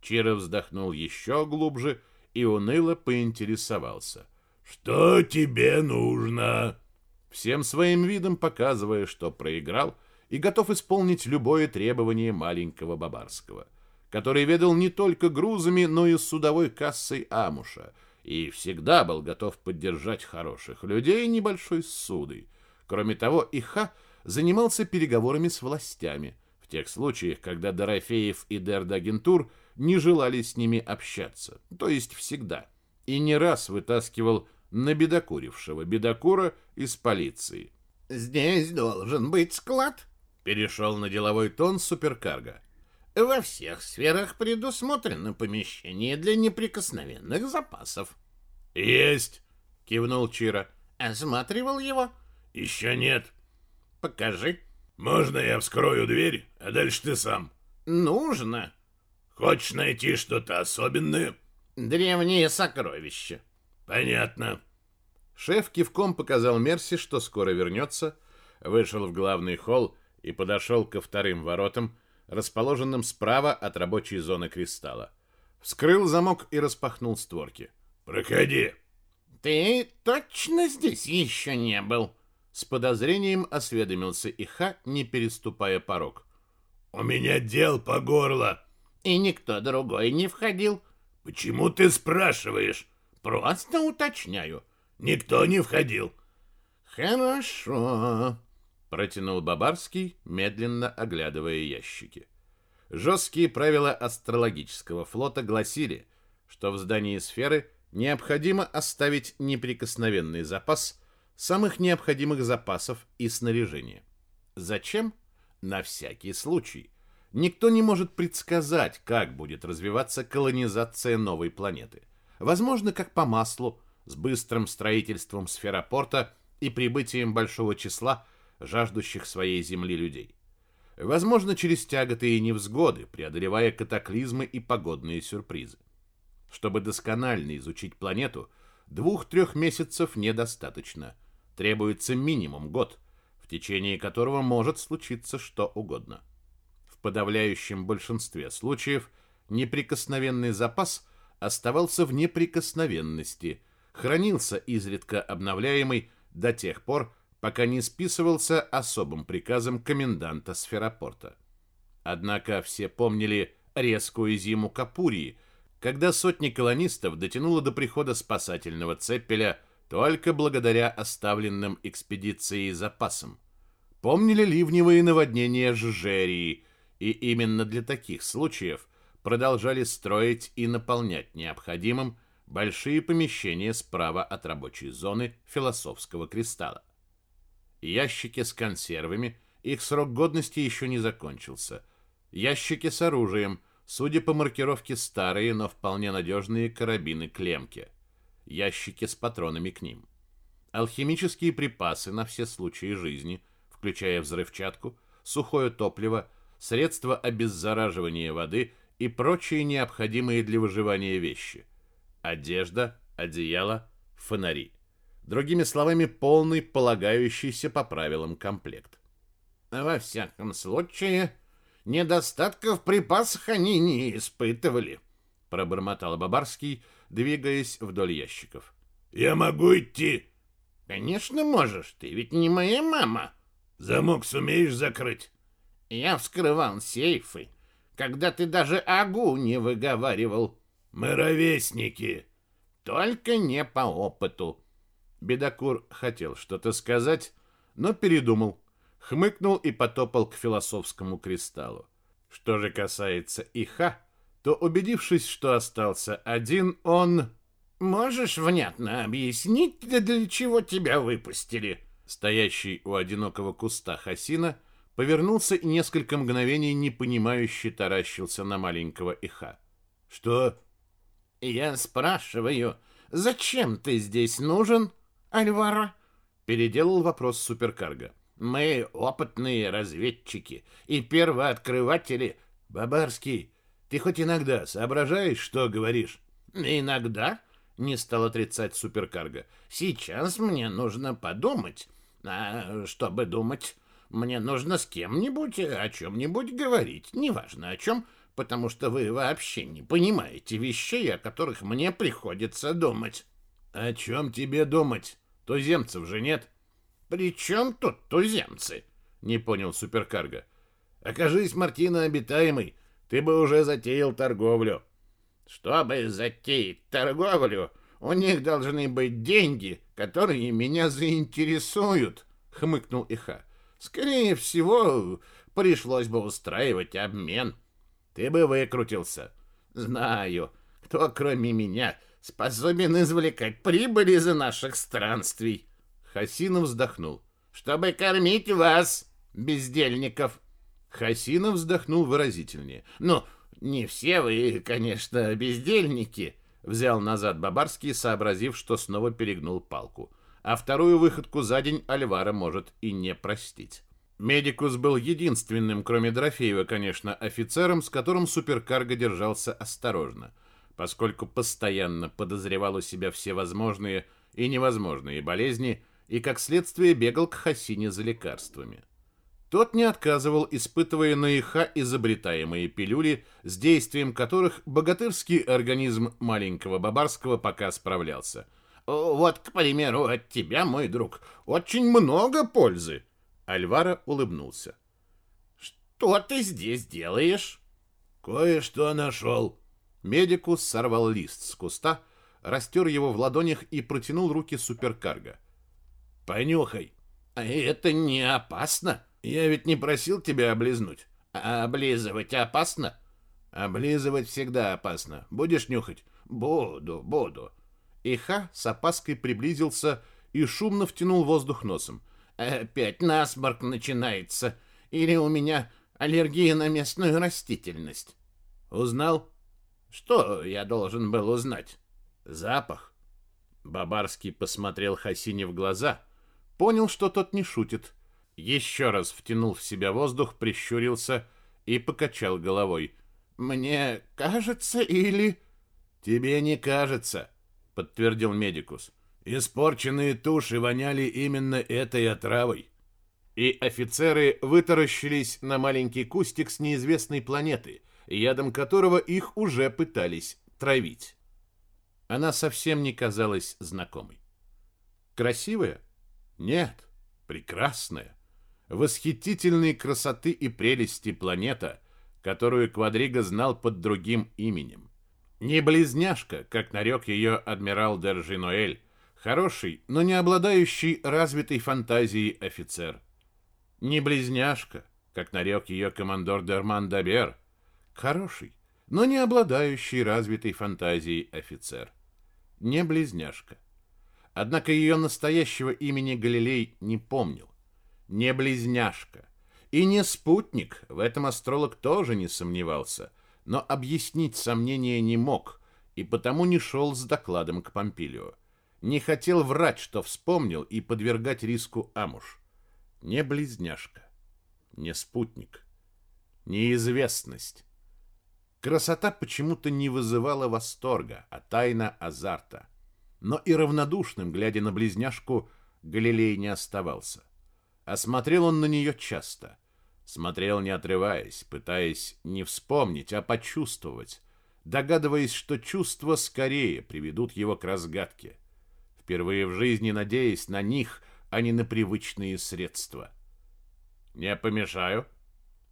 Чиро вздохнул еще глубже и уныло поинтересовался. «Что тебе нужно?» Всем своим видом показывая, что проиграл и готов исполнить любое требование маленького Бабарского, который ведал не только грузами, но и судовой кассой Амуша, и всегда был готов поддержать хороших людей небольшой ссудой. Кроме того, Иха занимался переговорами с властями – в тех случаях, когда Дорофеев и Дердагентур не желали с ними общаться, то есть всегда, и не раз вытаскивал на бедокурившего бедокура из полиции. «Здесь должен быть склад», — перешел на деловой тон суперкарго. «Во всех сферах предусмотрено помещение для неприкосновенных запасов». «Есть», — кивнул Чира. «Осматривал его?» «Еще нет». «Покажи». «Можно я вскрою дверь, а дальше ты сам?» «Нужно». «Хочешь найти что-то особенное?» «Древние сокровища». «Понятно». Шеф кивком показал Мерси, что скоро вернется, вышел в главный холл и подошел ко вторым воротам, расположенным справа от рабочей зоны кристалла. Вскрыл замок и распахнул створки. «Проходи». «Ты точно здесь еще не был?» С подозрением осведомился Иха, не переступая порог. «У меня дел по горло». «И никто другой не входил». «Почему ты спрашиваешь?» «Просто уточняю». «Никто не входил». «Хорошо», — протянул Бабарский, медленно оглядывая ящики. Жесткие правила астрологического флота гласили, что в здании сферы необходимо оставить неприкосновенный запас — самых необходимых запасов и снаряжения. Зачем? На всякий случай. Никто не может предсказать, как будет развиваться колонизация новой планеты. Возможно, как по маслу, с быстрым строительством сферопорта и прибытием большого числа жаждущих своей земли людей. Возможно, через тяготы и невзгоды, преодолевая катаклизмы и погодные сюрпризы. Чтобы досконально изучить планету, двух-трех месяцев недостаточно – требуется минимум год, в течение которого может случиться что угодно. В подавляющем большинстве случаев неприкосновенный запас оставался в неприкосновенности, хранился изредка обновляемый до тех пор, пока не списывался особым приказом коменданта Сферопорта. Однако все помнили резкую зиму Капурии, когда сотни колонистов дотянуло до прихода спасательного цепеля только благодаря оставленным экспедицией запасам. Помнили ливневые наводнения Жжерии, и именно для таких случаев продолжали строить и наполнять необходимым большие помещения справа от рабочей зоны философского кристалла. Ящики с консервами, их срок годности еще не закончился. Ящики с оружием, судя по маркировке старые, но вполне надежные карабины-клемки. Ящики с патронами к ним. Алхимические припасы на все случаи жизни, включая взрывчатку, сухое топливо, средства обеззараживания воды и прочие необходимые для выживания вещи. Одежда, одеяло, фонари. Другими словами, полный полагающийся по правилам комплект. Во всяком случае, недостатков в припасах они не испытывали, пробормотал Бабарский, двигаясь вдоль ящиков. Я могу идти? Конечно, можешь, ты ведь не моя мама. Замок сумеешь закрыть? Я вскрывал сейфы, когда ты даже агу не выговаривал. Мы ровесники. Только не по опыту. Бедокур хотел что-то сказать, но передумал, хмыкнул и потопал к философскому кристаллу. Что же касается Иха, то, убедившись, что остался один, он... «Можешь внятно объяснить, для чего тебя выпустили?» Стоящий у одинокого куста Хасина повернулся и несколько мгновений непонимающе таращился на маленького Иха. «Что?» «Я спрашиваю, зачем ты здесь нужен?» Альвара?» Переделал вопрос суперкарго. «Мы опытные разведчики и первооткрыватели. Бабарский, ты хоть иногда соображаешь, что говоришь?» «Иногда?» — не стал отрицать суперкарго. «Сейчас мне нужно подумать. А чтобы думать, мне нужно с кем-нибудь о чем-нибудь говорить, неважно о чем, потому что вы вообще не понимаете вещей, о которых мне приходится думать». О чем тебе думать? Туземцев же нет. При чем тут туземцы? Не понял суперкарго. Окажись, Мартина, обитаемый, ты бы уже затеял торговлю. Чтобы затеять торговлю, у них должны быть деньги, которые меня заинтересуют, хмыкнул Иха. Скорее всего, пришлось бы устраивать обмен. Ты бы выкрутился. Знаю, кто кроме меня способен извлекать прибыль из наших странствий. Хасинов вздохнул. Чтобы кормить вас, бездельников. Хасинов вздохнул выразительнее. Ну, не все вы, конечно, бездельники, взял назад Бабарский, сообразив, что снова перегнул палку. А вторую выходку за день Альвара может и не простить. Медикус был единственным, кроме Дорофеева, конечно, офицером, с которым суперкарго держался осторожно – поскольку постоянно подозревал у себя все возможные и невозможные болезни и, как следствие, бегал к Хасине за лекарствами. Тот не отказывал, испытывая на иха изобретаемые пилюли, с действием которых богатырский организм маленького Бабарского пока справлялся. «Вот, к примеру, от тебя, мой друг, очень много пользы!» Альвара улыбнулся. «Что ты здесь делаешь?» «Кое-что нашел», Медикус сорвал лист с куста, растер его в ладонях и протянул руки суперкарго. «Понюхай!» «А это не опасно? Я ведь не просил тебя облизнуть». А «Облизывать опасно?» «Облизывать всегда опасно. Будешь нюхать?» «Буду, буду». Иха с опаской приблизился и шумно втянул воздух носом. «Опять насморк начинается. Или у меня аллергия на местную растительность?» «Узнал?» Что я должен был узнать? Запах. Бабарский посмотрел Хасине в глаза, понял, что тот не шутит. Еще раз втянул в себя воздух, прищурился и покачал головой. Мне кажется или тебе не кажется, подтвердил медикус. Испорченные туши воняли именно этой отравой. И офицеры вытаращились на маленький кустик с неизвестной планеты, ядом которого их уже пытались травить. Она совсем не казалась знакомой. Красивая? Нет, прекрасная, восхитительной красоты и прелести планета, которую Квадриго знал под другим именем. Не близняшка, как нарек ее адмирал Держинуэль, хороший, но не обладающий развитой фантазией офицер. Не близняшка, как нарек ее командор Дерман Дабер, хороший, но не обладающий развитой фантазией офицер. Не близняшка. Однако ее настоящего имени Галилей не помнил. Не близняшка. И не спутник, в этом астролог тоже не сомневался, но объяснить сомнения не мог, и потому не шел с докладом к Помпилио. Не хотел врать, что вспомнил, и подвергать риску Амуш. Не близняшка, не спутник, неизвестность. Красота почему-то не вызывала восторга, а тайна азарта. Но и равнодушным, глядя на близняшку, Галилей не оставался. Осмотрел он на нее часто. Смотрел, не отрываясь, пытаясь не вспомнить, а почувствовать, догадываясь, что чувства скорее приведут его к разгадке. Впервые в жизни надеясь на них, а не на привычные средства. «Не помешаю?»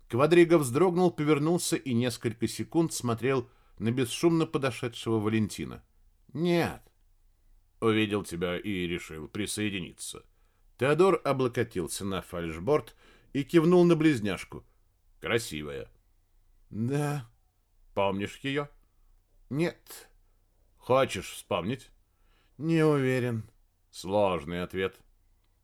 Квадриго вздрогнул, повернулся и несколько секунд смотрел на бесшумно подошедшего Валентина. «Нет». Увидел тебя и решил присоединиться. Теодор облокотился на фальшборд и кивнул на близняшку. «Красивая». «Да». «Помнишь ее?» «Нет». «Хочешь вспомнить?» «Не уверен». Сложный ответ.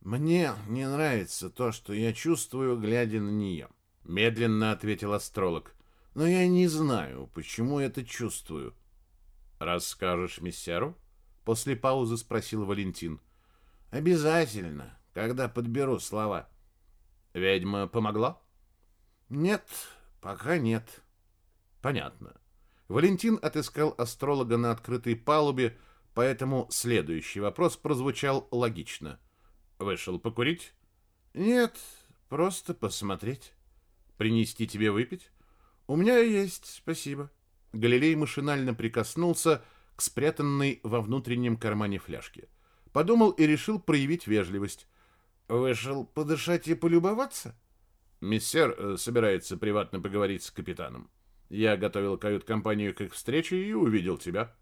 «Мне не нравится то, что я чувствую, глядя на нее». Медленно ответил астролог. Но я не знаю, почему это чувствую. Расскажешь миссеру? После паузы спросил Валентин. Обязательно, когда подберу слова. Ведьма помогла? Нет, пока нет. Понятно. Валентин отыскал астролога на открытой палубе, поэтому следующий вопрос прозвучал логично. Вышел покурить? Нет, просто посмотреть. Принести тебе выпить? У меня есть, спасибо. Галилей машинально прикоснулся к спрятанной во внутреннем кармане фляжке. Подумал и решил проявить вежливость. Вышел подышать и полюбоваться? Миссер э, собирается приватно поговорить с капитаном. Я готовил кают-компанию к их встрече и увидел тебя.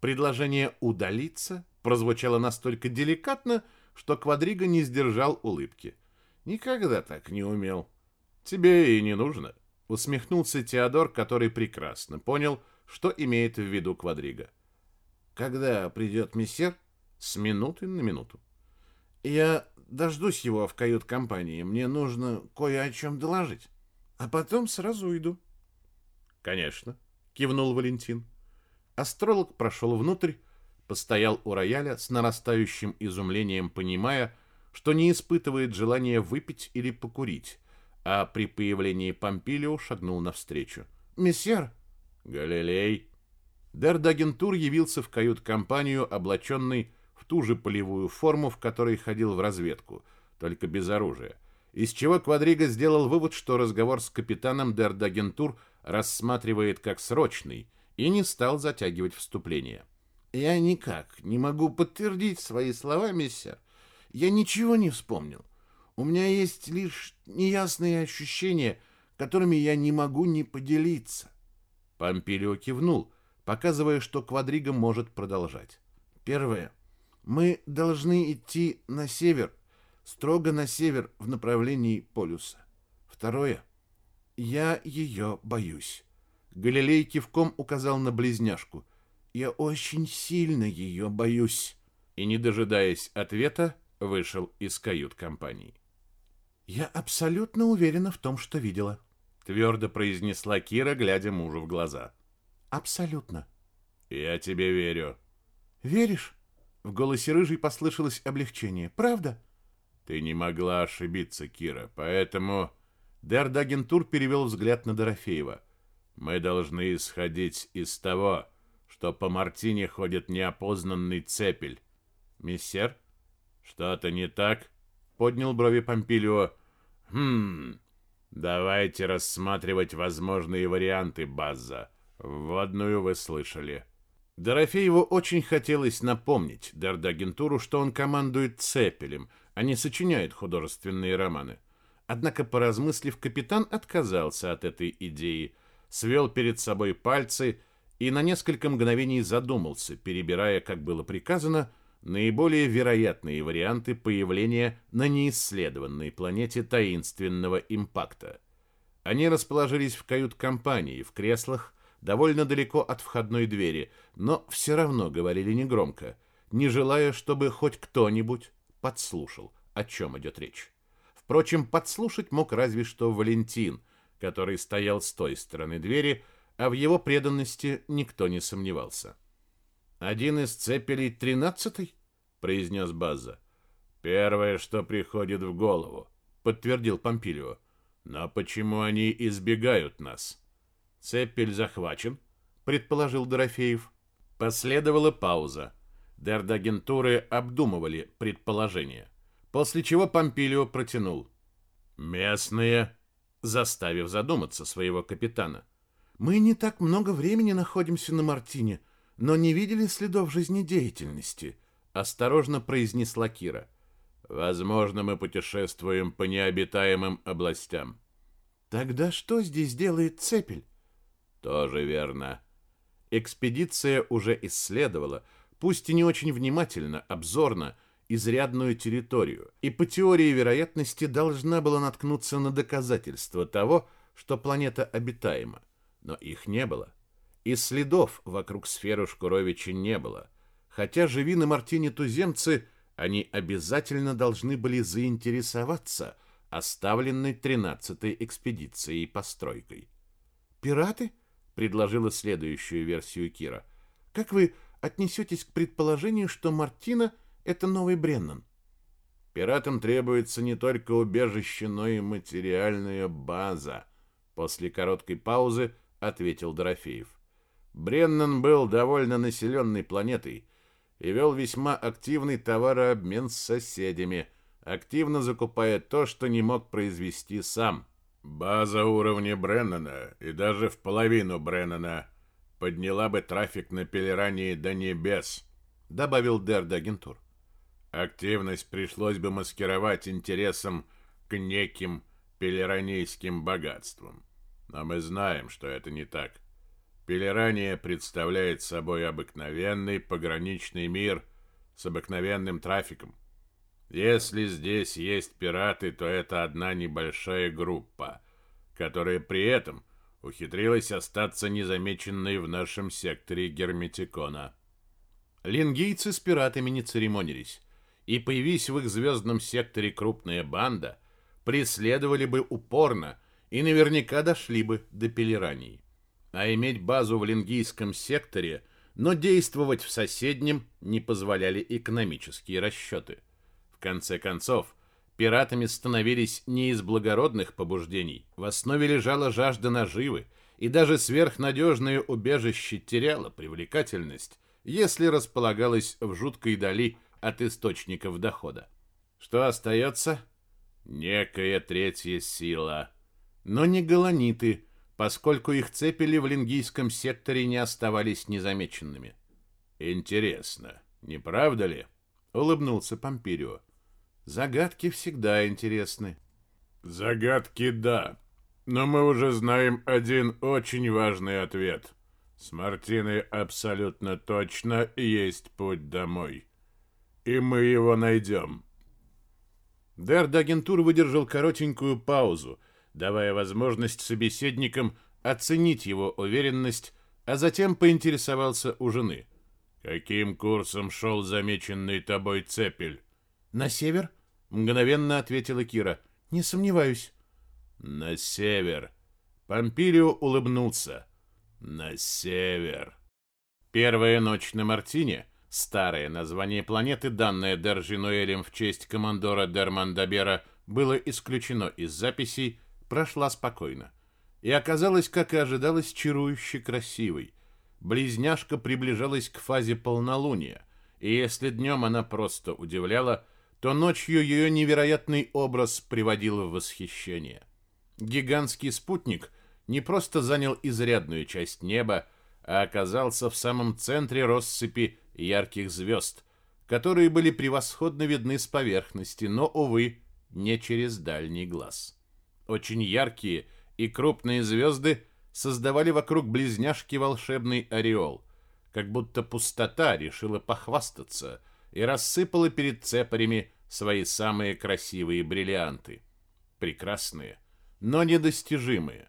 Предложение удалиться прозвучало настолько деликатно, что Квадриго не сдержал улыбки. Никогда так не умел. «Тебе и не нужно», — усмехнулся Теодор, который прекрасно понял, что имеет в виду Квадрига. «Когда придет мессер?» «С минуты на минуту». «Я дождусь его в кают-компании. Мне нужно кое о чем доложить. А потом сразу уйду». «Конечно», — кивнул Валентин. Астролог прошел внутрь, постоял у рояля с нарастающим изумлением, понимая, что не испытывает желания выпить или покурить, а при появлении Помпилио шагнул навстречу. «Мессер!» «Галилей!» Дердагентур явился в кают-компанию, облаченный ту же полевую форму, в которой ходил в разведку, только без оружия, из чего Квадриго сделал вывод, что разговор с капитаном Дердагентур рассматривает как срочный, и не стал затягивать вступление. «Я никак не могу подтвердить свои слова, мессер. Я ничего не вспомнил. У меня есть лишь неясные ощущения, которыми я не могу не поделиться. Помпилио кивнул, показывая, что Квадриго может продолжать. Первое. Мы должны идти на север, строго на север в направлении полюса. Второе. Я ее боюсь. Галилей кивком указал на близняшку. Я очень сильно ее боюсь. И, не дожидаясь ответа, вышел из кают-компании. «Я абсолютно уверена в том, что видела», — твердо произнесла Кира, глядя мужу в глаза. «Абсолютно». «Я тебе верю». «Веришь?» В голосе рыжей послышалось облегчение. «Правда?» «Ты не могла ошибиться, Кира, поэтому...» Дердагентур перевел взгляд на Дорофеева. «Мы должны исходить из того, что по Мартине ходит неопознанный цепель. Мессер, что-то не так?» Поднял брови Помпилио. Хм. Давайте рассматривать возможные варианты, База. Вводную вы слышали. Дорофееву очень хотелось напомнить Дердагентуру, что он командует Цепелем, а не сочиняет художественные романы. Однако, поразмыслив, капитан отказался от этой идеи, свел перед собой пальцы и на несколько мгновений задумался, перебирая, как было приказано, наиболее вероятные варианты появления на неисследованной планете таинственного импакта. Они расположились в кают-компании, в креслах, довольно далеко от входной двери, но все равно говорили негромко, не желая, чтобы хоть кто-нибудь подслушал, о чем идет речь. Впрочем, подслушать мог разве что Валентин, который стоял с той стороны двери, а в его преданности никто не сомневался. «Один из цепелей тринадцатый?» — произнес База. «Первое, что приходит в голову», — подтвердил Помпилио. «Но почему они избегают нас?» «Цепель захвачен», — предположил Дорофеев. Последовала пауза. Дердагентуры обдумывали предположение, после чего Помпилио протянул. «Местные», заставив задуматься своего капитана. «Мы не так много времени находимся на Мартине», но не видели следов жизнедеятельности, осторожно произнесла Кира. Возможно, мы путешествуем по необитаемым областям. Тогда что здесь делает Цепель? Тоже верно. Экспедиция уже исследовала, пусть и не очень внимательно, обзорно, изрядную территорию, и по теории вероятности должна была наткнуться на доказательства того, что планета обитаема, но их не было и следов вокруг сферы Шкуровича не было. Хотя живи на Мартине туземцы, они обязательно должны были заинтересоваться оставленной тринадцатой экспедицией постройкой. «Пираты?» — предложила следующую версию Кира. «Как вы отнесетесь к предположению, что Мартина — это новый Бреннан?» «Пиратам требуется не только убежище, но и материальная база», — после короткой паузы ответил Дорофеев. Бреннан был довольно населенной планетой и вел весьма активный товарообмен с соседями, активно закупая то, что не мог произвести сам. База уровня Бреннана и даже в половину Бреннана подняла бы трафик на Пелерании до небес, добавил Дерд Агентур. Активность пришлось бы маскировать интересом к неким пелеранейским богатствам. Но мы знаем, что это не так. Пелерания представляет собой обыкновенный пограничный мир с обыкновенным трафиком. Если здесь есть пираты, то это одна небольшая группа, которая при этом ухитрилась остаться незамеченной в нашем секторе Герметикона. Лингийцы с пиратами не церемонились, и появись в их звездном секторе крупная банда, преследовали бы упорно и наверняка дошли бы до Пелерании а иметь базу в лингийском секторе, но действовать в соседнем не позволяли экономические расчеты. В конце концов, пиратами становились не из благородных побуждений, в основе лежала жажда наживы, и даже сверхнадежное убежище теряло привлекательность, если располагалось в жуткой дали от источников дохода. Что остается? Некая третья сила. Но не галаниты, поскольку их цепели в лингийском секторе не оставались незамеченными. «Интересно, не правда ли?» — улыбнулся Помпирио. «Загадки всегда интересны». «Загадки — да, но мы уже знаем один очень важный ответ. С Мартиной абсолютно точно есть путь домой. И мы его найдем». Дердагентур выдержал коротенькую паузу — давая возможность собеседникам оценить его уверенность, а затем поинтересовался у жены. «Каким курсом шел замеченный тобой цепель?» «На север?» — мгновенно ответила Кира. «Не сомневаюсь». «На север». Помпилио улыбнулся. «На север». Первая ночь на Мартине, старое название планеты, данное Держинуэлем в честь командора Дермандабера, было исключено из записей, прошла спокойно. И оказалась, как и ожидалось, чарующе красивой. Близняшка приближалась к фазе полнолуния, и если днем она просто удивляла, то ночью ее невероятный образ приводил в восхищение. Гигантский спутник не просто занял изрядную часть неба, а оказался в самом центре россыпи ярких звезд, которые были превосходно видны с поверхности, но, увы, не через дальний глаз. Очень яркие и крупные звезды создавали вокруг близняшки волшебный ореол, как будто пустота решила похвастаться и рассыпала перед цепарями свои самые красивые бриллианты. Прекрасные, но недостижимые.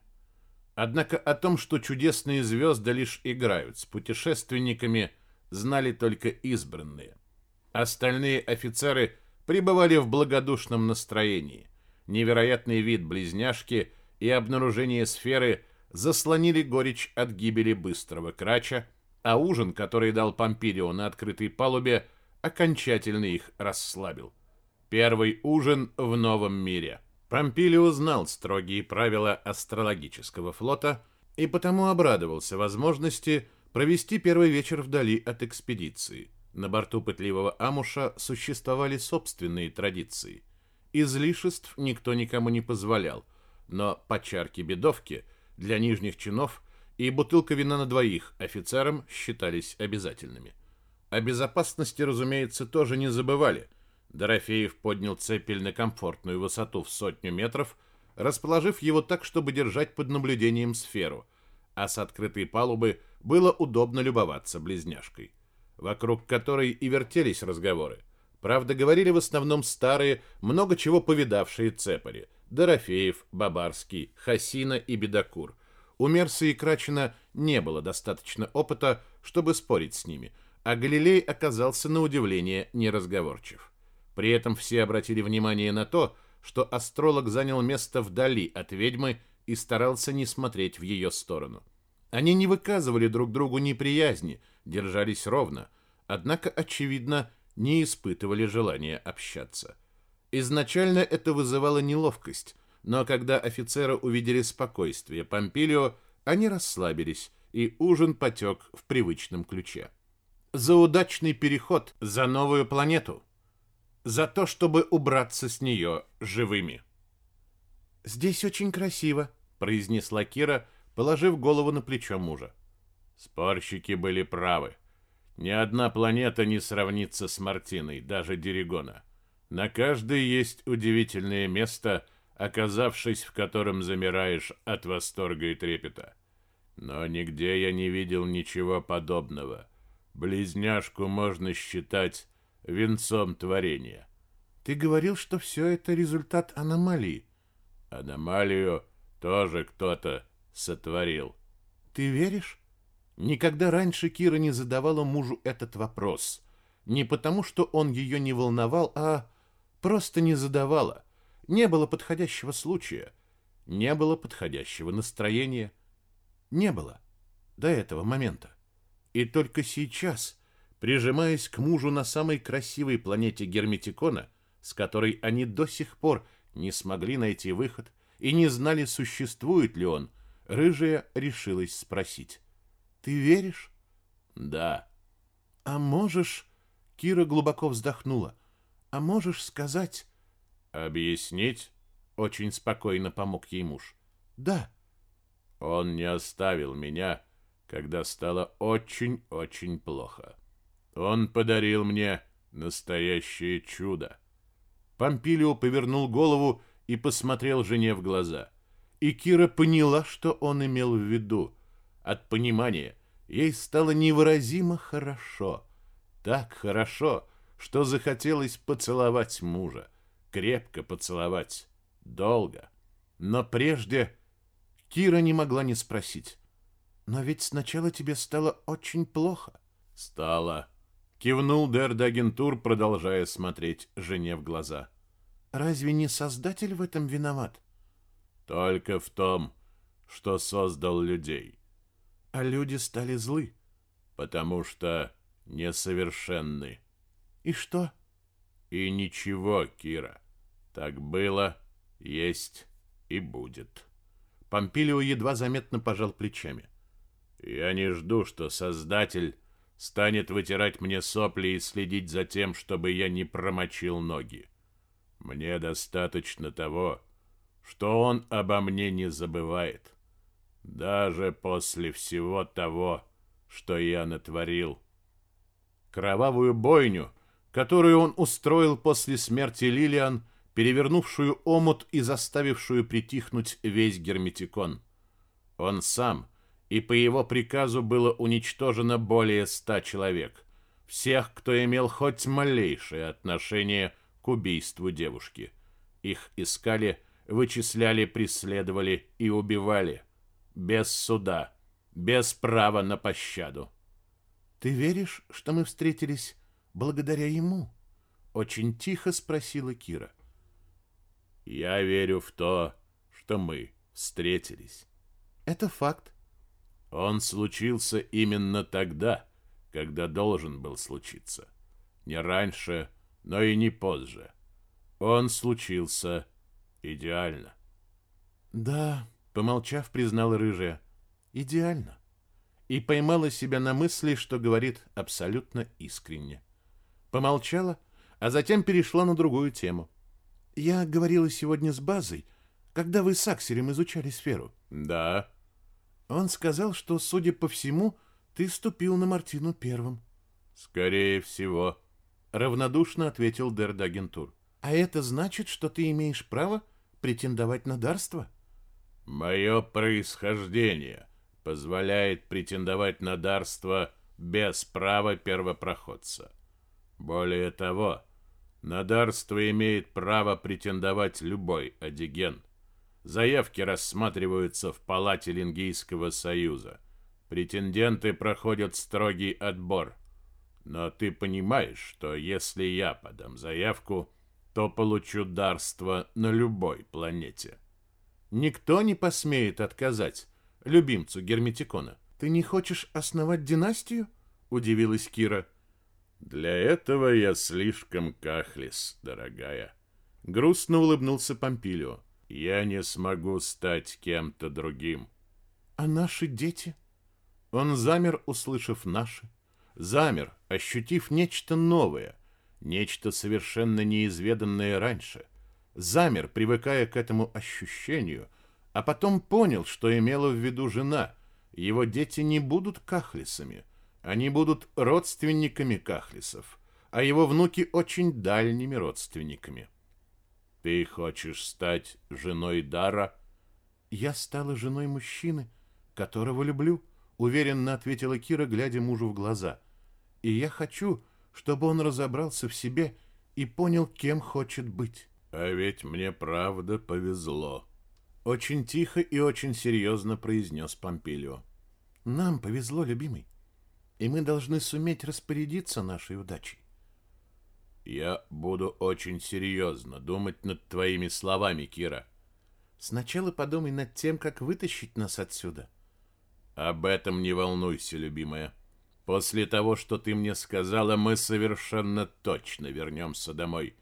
Однако о том, что чудесные звезды лишь играют с путешественниками, знали только избранные. Остальные офицеры пребывали в благодушном настроении. Невероятный вид близняшки и обнаружение сферы заслонили горечь от гибели быстрого крача, а ужин, который дал Помпилио на открытой палубе, окончательно их расслабил. Первый ужин в новом мире. Помпилио знал строгие правила астрологического флота и потому обрадовался возможности провести первый вечер вдали от экспедиции. На борту пытливого Амуша существовали собственные традиции. Излишеств никто никому не позволял, но по чарке бедовки для нижних чинов и бутылка вина на двоих офицерам считались обязательными. О безопасности, разумеется, тоже не забывали – Дорофеев поднял цепель на комфортную высоту в сотню метров, расположив его так, чтобы держать под наблюдением сферу, а с открытой палубы было удобно любоваться близняшкой, вокруг которой и вертелись разговоры. Правда, говорили в основном старые, много чего повидавшие цепари – Дорофеев, Бабарский, Хасина и Бедокур. У Мерса и Крачина не было достаточно опыта, чтобы спорить с ними, а Галилей оказался на удивление неразговорчив. При этом все обратили внимание на то, что астролог занял место вдали от ведьмы и старался не смотреть в ее сторону. Они не выказывали друг другу неприязни, держались ровно, однако, очевидно, не испытывали желания общаться. Изначально это вызывало неловкость, но когда офицеры увидели спокойствие Помпилио, они расслабились, и ужин потек в привычном ключе. За удачный переход, за новую планету, за то, чтобы убраться с нее живыми. «Здесь очень красиво», — произнесла Кира, положив голову на плечо мужа. Спорщики были правы. Ни одна планета не сравнится с Мартиной, даже Дерегона. На каждой есть удивительное место, оказавшись в котором замираешь от восторга и трепета. Но нигде я не видел ничего подобного. Близняшку можно считать венцом творения. Ты говорил, что все это результат аномалии. Аномалию тоже кто-то сотворил. Ты веришь? Никогда раньше Кира не задавала мужу этот вопрос. Не потому, что он ее не волновал, а просто не задавала. Не было подходящего случая. Не было подходящего настроения. Не было. До этого момента. И только сейчас прижимаясь к мужу на самой красивой планете Герметикона, с которой они до сих пор не смогли найти выход и не знали, существует ли он, рыжая решилась спросить. «Ты веришь?» «Да». «А можешь...» — Кира глубоко вздохнула. «А можешь сказать...» «Объяснить?» — очень спокойно помог ей муж. «Да». «Он не оставил меня, когда стало очень-очень плохо». Он подарил мне настоящее чудо. Помпилио повернул голову и посмотрел жене в глаза. И Кира поняла, что он имел в виду. От понимания ей стало невыразимо хорошо. Так хорошо, что захотелось поцеловать мужа. Крепко поцеловать. Долго. Но прежде Кира не могла не спросить. «Но ведь сначала тебе стало очень плохо». «Стало», Кивнул Дердагентур, продолжая смотреть жене в глаза. Разве не Создатель в этом виноват? Только в том, что создал людей. А люди стали злы. Потому что несовершенны. И что? И ничего, Кира. Так было, есть и будет. Помпилио едва заметно пожал плечами. Я не жду, что Создатель станет вытирать мне сопли и следить за тем, чтобы я не промочил ноги. Мне достаточно того, что он обо мне не забывает. Даже после всего того, что я натворил. Кровавую бойню, которую он устроил после смерти Лилиан, перевернувшую омут и заставившую притихнуть весь герметикон. Он сам, и по его приказу было уничтожено более ста человек, всех, кто имел хоть малейшее отношение к убийству девушки. Их искали, вычисляли, преследовали и убивали. Без суда, без права на пощаду. «Ты веришь, что мы встретились благодаря ему?» Очень тихо спросила Кира. «Я верю в то, что мы встретились». «Это факт». «Он случился именно тогда, когда должен был случиться. Не раньше, но и не позже. Он случился идеально». «Да», — помолчав, признал рыжая, — «идеально» и поймала себя на мысли, что говорит абсолютно искренне. Помолчала, а затем перешла на другую тему. «Я говорила сегодня с базой, когда вы с Акселем изучали сферу». «Да». Он сказал, что, судя по всему, ты ступил на Мартину первым. «Скорее всего», — равнодушно ответил Дердагентур. «А это значит, что ты имеешь право претендовать на дарство?» «Мое происхождение», позволяет претендовать на дарство без права первопроходца. Более того, на дарство имеет право претендовать любой одиген. Заявки рассматриваются в палате Лингийского союза. Претенденты проходят строгий отбор. Но ты понимаешь, что если я подам заявку, то получу дарство на любой планете. Никто не посмеет отказать любимцу Герметикона. Ты не хочешь основать династию? Удивилась Кира. Для этого я слишком кахлис, дорогая. Грустно улыбнулся Помпилио. Я не смогу стать кем-то другим. А наши дети? Он замер, услышав наши. Замер, ощутив нечто новое, нечто совершенно неизведанное раньше. Замер, привыкая к этому ощущению, а потом понял, что имела в виду жена. Его дети не будут кахлисами, они будут родственниками кахлисов, а его внуки очень дальними родственниками. Ты хочешь стать женой Дара? Я стала женой мужчины, которого люблю, уверенно ответила Кира, глядя мужу в глаза. И я хочу, чтобы он разобрался в себе и понял, кем хочет быть. А ведь мне правда повезло. Очень тихо и очень серьезно произнес Помпилио. Нам повезло, любимый, и мы должны суметь распорядиться нашей удачей. Я буду очень серьезно думать над твоими словами, Кира. Сначала подумай над тем, как вытащить нас отсюда. Об этом не волнуйся, любимая. После того, что ты мне сказала, мы совершенно точно вернемся домой.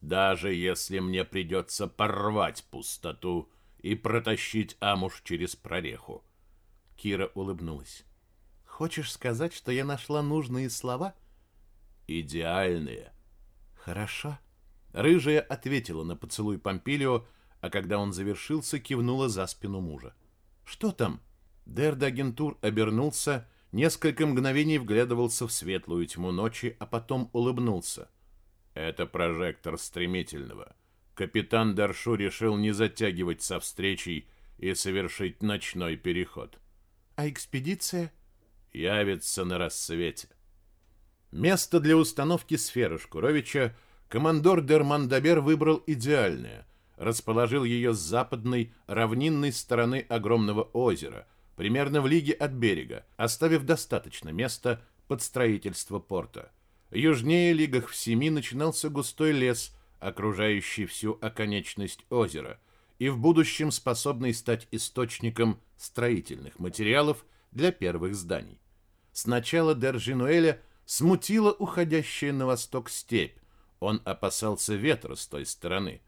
Даже если мне придется порвать пустоту и протащить Амуш через прореху. Кира улыбнулась. Хочешь сказать, что я нашла нужные слова? Идеальные. Хорошо. Рыжая ответила на поцелуй Помпилио, а когда он завершился, кивнула за спину мужа. Что там? Дердагентур обернулся, несколько мгновений вглядывался в светлую тьму ночи, а потом улыбнулся. Это прожектор стремительного. Капитан Даршу решил не затягивать со встречей и совершить ночной переход. А экспедиция? Явится на рассвете. Место для установки сферы Шкуровича командор Дермандабер выбрал идеальное. Расположил ее с западной, равнинной стороны огромного озера, примерно в лиге от берега, оставив достаточно места под строительство порта. Южнее лигах в семи начинался густой лес – окружающий всю оконечность озера, и в будущем способный стать источником строительных материалов для первых зданий. Сначала Держинуэля смутила уходящая на восток степь, он опасался ветра с той стороны.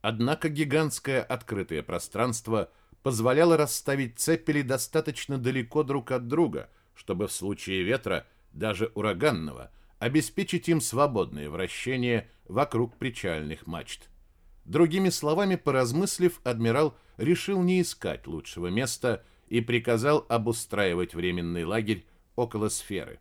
Однако гигантское открытое пространство позволяло расставить цепели достаточно далеко друг от друга, чтобы в случае ветра, даже ураганного, обеспечить им свободное вращение вокруг причальных мачт. Другими словами, поразмыслив, адмирал решил не искать лучшего места и приказал обустраивать временный лагерь около сферы.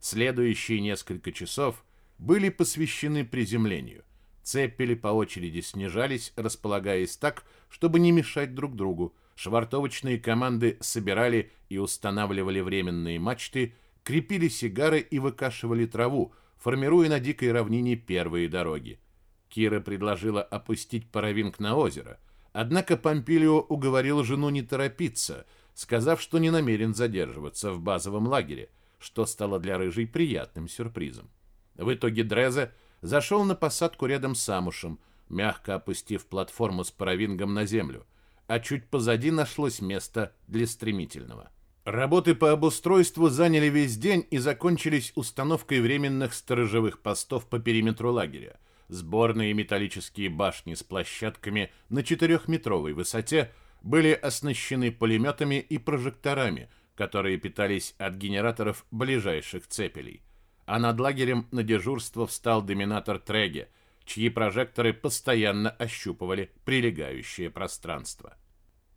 Следующие несколько часов были посвящены приземлению. Цепели по очереди снижались, располагаясь так, чтобы не мешать друг другу. Швартовочные команды собирали и устанавливали временные мачты, крепили сигары и выкашивали траву, формируя на дикой равнине первые дороги. Кира предложила опустить паровинг на озеро, однако Помпилио уговорил жену не торопиться, сказав, что не намерен задерживаться в базовом лагере, что стало для Рыжей приятным сюрпризом. В итоге Дрезе зашел на посадку рядом с Амушем, мягко опустив платформу с паровингом на землю, а чуть позади нашлось место для стремительного. Работы по обустройству заняли весь день и закончились установкой временных сторожевых постов по периметру лагеря. Сборные металлические башни с площадками на четырехметровой высоте были оснащены пулеметами и прожекторами, которые питались от генераторов ближайших цепелей а над лагерем на дежурство встал доминатор Треге, чьи прожекторы постоянно ощупывали прилегающее пространство.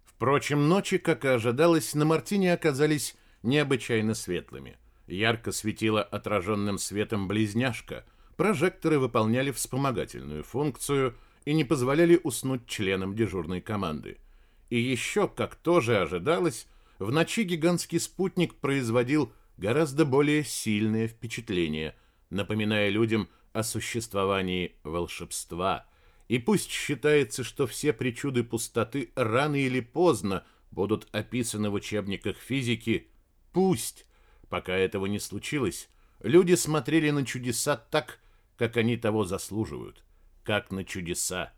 Впрочем, ночи, как и ожидалось, на Мартине оказались необычайно светлыми. Ярко светила отраженным светом близняшка, прожекторы выполняли вспомогательную функцию и не позволяли уснуть членам дежурной команды. И еще, как тоже ожидалось, в ночи гигантский спутник производил гораздо более сильное впечатление, напоминая людям о существовании волшебства. И пусть считается, что все причуды пустоты рано или поздно будут описаны в учебниках физики, пусть, пока этого не случилось, люди смотрели на чудеса так, как они того заслуживают, как на чудеса,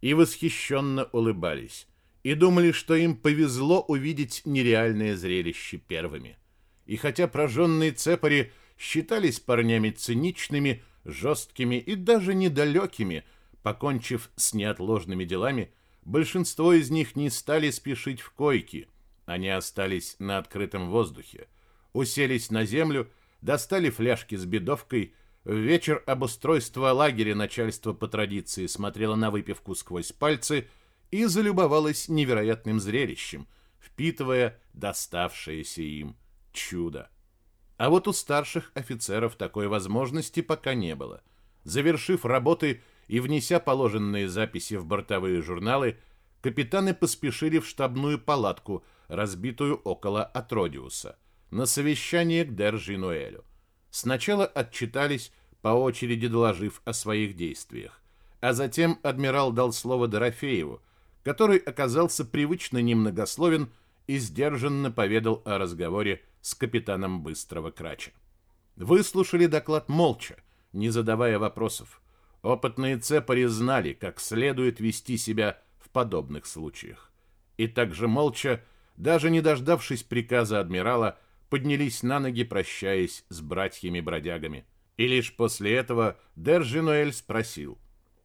и восхищенно улыбались, и думали, что им повезло увидеть нереальное зрелище первыми. И хотя прожженные цепари считались парнями циничными, жесткими и даже недалекими, покончив с неотложными делами, большинство из них не стали спешить в койки. Они остались на открытом воздухе, уселись на землю, достали фляжки с бедовкой, в вечер обустройства лагеря начальство по традиции смотрело на выпивку сквозь пальцы и залюбовалось невероятным зрелищем, впитывая доставшееся им чудо. А вот у старших офицеров такой возможности пока не было. Завершив работы и внеся положенные записи в бортовые журналы, капитаны поспешили в штабную палатку, разбитую около Атродиуса, на совещание к Держинуэлю. Сначала отчитались, по очереди доложив о своих действиях, а затем адмирал дал слово Дорофееву, который оказался привычно немногословен и сдержанно поведал о разговоре с капитаном Быстрого Крача. Выслушали доклад молча, не задавая вопросов. Опытные цепари знали, как следует вести себя в подобных случаях. И также молча, даже не дождавшись приказа адмирала, поднялись на ноги, прощаясь с братьями-бродягами. И лишь после этого Держинуэль спросил.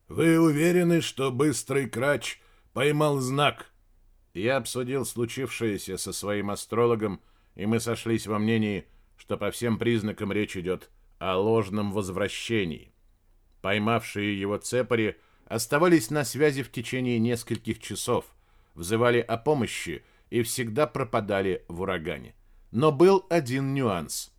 «Вы уверены, что Быстрый Крач поймал знак?» Я обсудил случившееся со своим астрологом и мы сошлись во мнении, что по всем признакам речь идет о ложном возвращении. Поймавшие его цепари оставались на связи в течение нескольких часов, взывали о помощи и всегда пропадали в урагане. Но был один нюанс.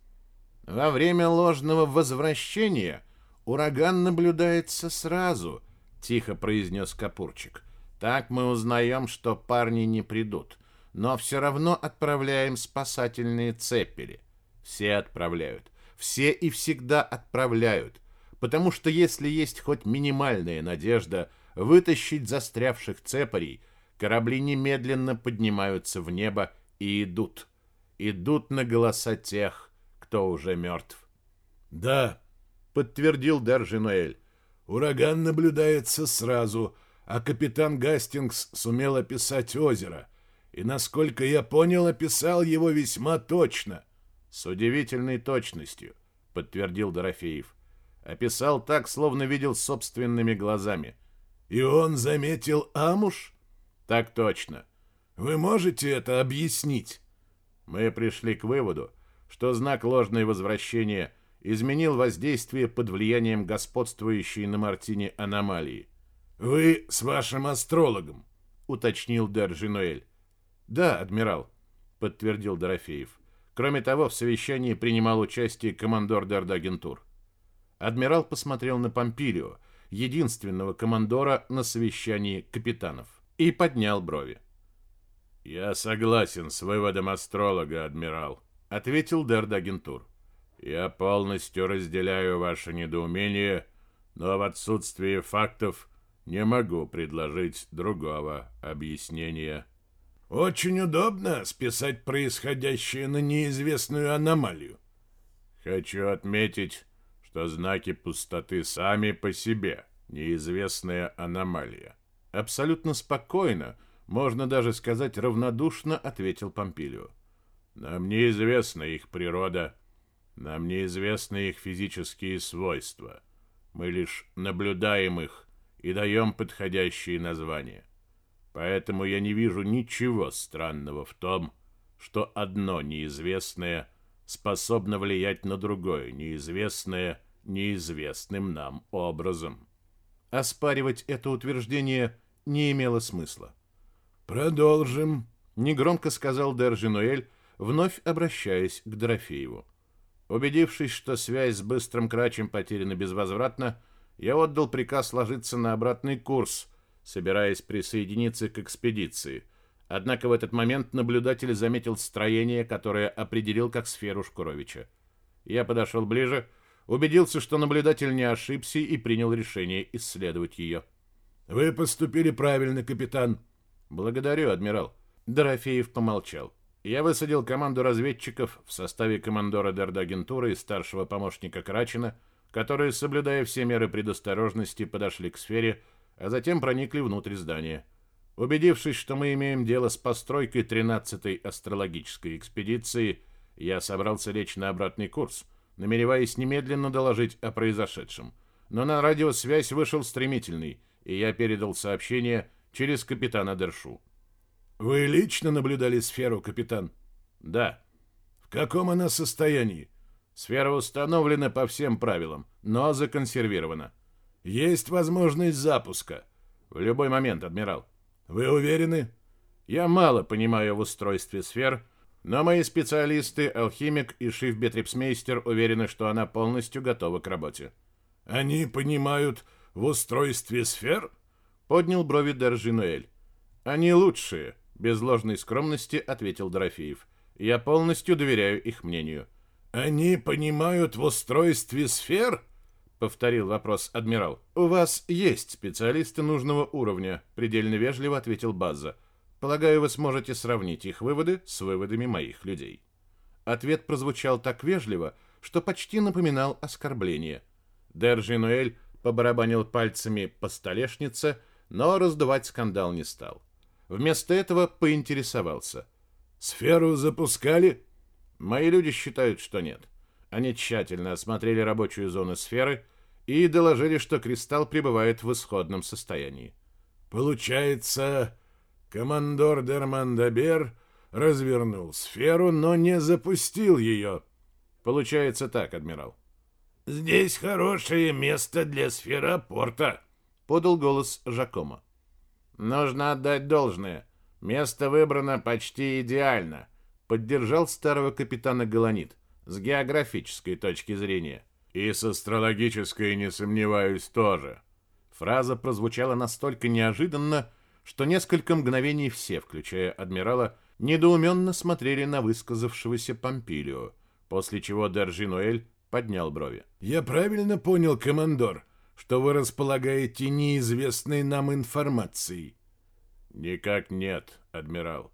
Во время ложного возвращения ураган наблюдается сразу, тихо произнес Капурчик. Так мы узнаем, что парни не придут но все равно отправляем спасательные цепели. Все отправляют. Все и всегда отправляют. Потому что если есть хоть минимальная надежда вытащить застрявших цепарей, корабли немедленно поднимаются в небо и идут. Идут на голоса тех, кто уже мертв. «Да», — подтвердил Даржинуэль, — «ураган наблюдается сразу, а капитан Гастингс сумел описать озеро и, насколько я понял, описал его весьма точно. С удивительной точностью, подтвердил Дорофеев. Описал так, словно видел собственными глазами. И он заметил Амуш? Так точно. Вы можете это объяснить? Мы пришли к выводу, что знак ложное возвращение изменил воздействие под влиянием господствующей на Мартине аномалии. Вы с вашим астрологом, уточнил Держинуэль. Да, адмирал, подтвердил Дорофеев. Кроме того, в совещании принимал участие командор Дердагентур. Адмирал посмотрел на Помпилио, единственного командора на совещании капитанов, и поднял брови. «Я согласен с выводом астролога, адмирал», — ответил Дердагентур. «Я полностью разделяю ваше недоумение, но в отсутствие фактов не могу предложить другого объяснения». Очень удобно списать происходящее на неизвестную аномалию. Хочу отметить, что знаки пустоты сами по себе неизвестная аномалия. Абсолютно спокойно, можно даже сказать равнодушно, ответил Помпилио. Нам неизвестна их природа, нам неизвестны их физические свойства. Мы лишь наблюдаем их и даем подходящие названия. Поэтому я не вижу ничего странного в том, что одно неизвестное способно влиять на другое неизвестное неизвестным нам образом. Оспаривать это утверждение не имело смысла. «Продолжим», — негромко сказал Держинуэль, вновь обращаясь к Дорофееву. Убедившись, что связь с быстрым крачем потеряна безвозвратно, я отдал приказ ложиться на обратный курс — собираясь присоединиться к экспедиции. Однако в этот момент наблюдатель заметил строение, которое определил как сферу Шкуровича. Я подошел ближе, убедился, что наблюдатель не ошибся и принял решение исследовать ее. «Вы поступили правильно, капитан». «Благодарю, адмирал». Дорофеев помолчал. Я высадил команду разведчиков в составе командора Дердагентуры и старшего помощника Крачина, которые, соблюдая все меры предосторожности, подошли к сфере, а затем проникли внутрь здания. Убедившись, что мы имеем дело с постройкой 13-й астрологической экспедиции, я собрался лечь на обратный курс, намереваясь немедленно доложить о произошедшем. Но на радиосвязь вышел стремительный, и я передал сообщение через капитана Дершу. «Вы лично наблюдали сферу, капитан?» «Да». «В каком она состоянии?» «Сфера установлена по всем правилам, но законсервирована». Есть возможность запуска. В любой момент, адмирал. Вы уверены? Я мало понимаю в устройстве сфер, но мои специалисты, алхимик и шифбетрипсмейстер уверены, что она полностью готова к работе. Они понимают в устройстве сфер? Поднял брови Держинуэль. Они лучшие, без ложной скромности ответил Дорофеев. Я полностью доверяю их мнению. Они понимают в устройстве сфер? повторил вопрос адмирал. У вас есть специалисты нужного уровня, предельно вежливо ответил База. Полагаю, вы сможете сравнить их выводы с выводами моих людей. Ответ прозвучал так вежливо, что почти напоминал оскорбление. Держинуэль побарабанил пальцами по столешнице, но раздувать скандал не стал. Вместо этого поинтересовался. «Сферу запускали?» «Мои люди считают, что нет. Они тщательно осмотрели рабочую зону сферы и доложили, что кристалл пребывает в исходном состоянии. Получается, командор Дермандабер развернул сферу, но не запустил ее. Получается так, адмирал. Здесь хорошее место для сферопорта, подал голос Жакома. Нужно отдать должное. Место выбрано почти идеально, поддержал старого капитана Галанит с географической точки зрения. И с астрологической, не сомневаюсь, тоже. Фраза прозвучала настолько неожиданно, что несколько мгновений все, включая адмирала, недоуменно смотрели на высказавшегося Помпилио, после чего Держинуэль поднял брови. «Я правильно понял, командор, что вы располагаете неизвестной нам информацией?» «Никак нет, адмирал.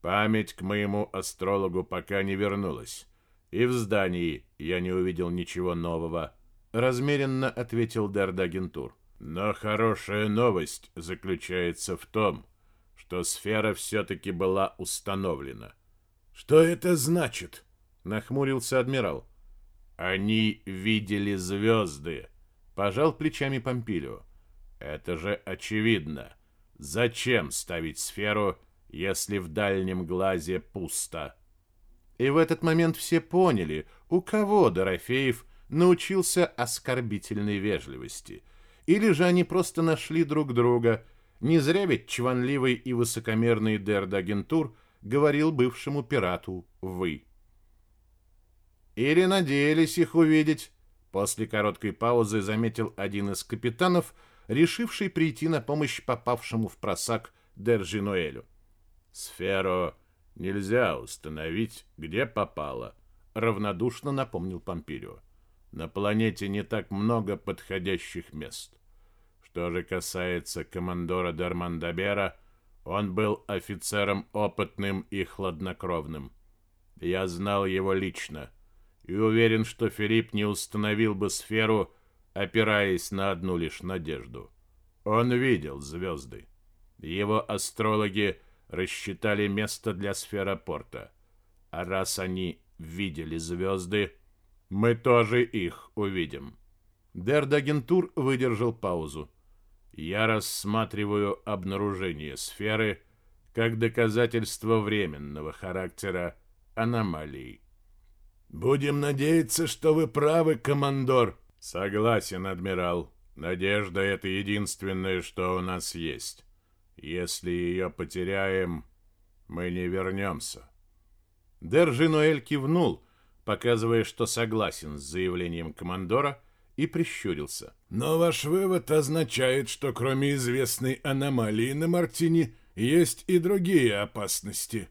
Память к моему астрологу пока не вернулась. И в здании я не увидел ничего нового, размеренно ответил Дердагентур. Но хорошая новость заключается в том, что сфера все-таки была установлена. Что это значит? Нахмурился адмирал. Они видели звезды. Пожал плечами Помпилио. Это же очевидно. Зачем ставить сферу, если в дальнем глазе пусто? И в этот момент все поняли, у кого Дорофеев научился оскорбительной вежливости. Или же они просто нашли друг друга. Не зря ведь чванливый и высокомерный Дердагентур говорил бывшему пирату «вы». Или надеялись их увидеть. После короткой паузы заметил один из капитанов, решивший прийти на помощь попавшему в просак Держинуэлю. Сферу нельзя установить, где попало, равнодушно напомнил Помпилио. На планете не так много подходящих мест. Что же касается командора Дармандабера, он был офицером опытным и хладнокровным. Я знал его лично и уверен, что Филипп не установил бы сферу, опираясь на одну лишь надежду. Он видел звезды. Его астрологи рассчитали место для сферопорта. А раз они видели звезды, мы тоже их увидим. Дердагентур выдержал паузу. Я рассматриваю обнаружение сферы как доказательство временного характера аномалий. Будем надеяться, что вы правы, командор. Согласен, адмирал. Надежда — это единственное, что у нас есть. Если ее потеряем, мы не вернемся. Держинуэль кивнул, показывая, что согласен с заявлением командора, и прищурился. Но ваш вывод означает, что кроме известной аномалии на Мартине есть и другие опасности.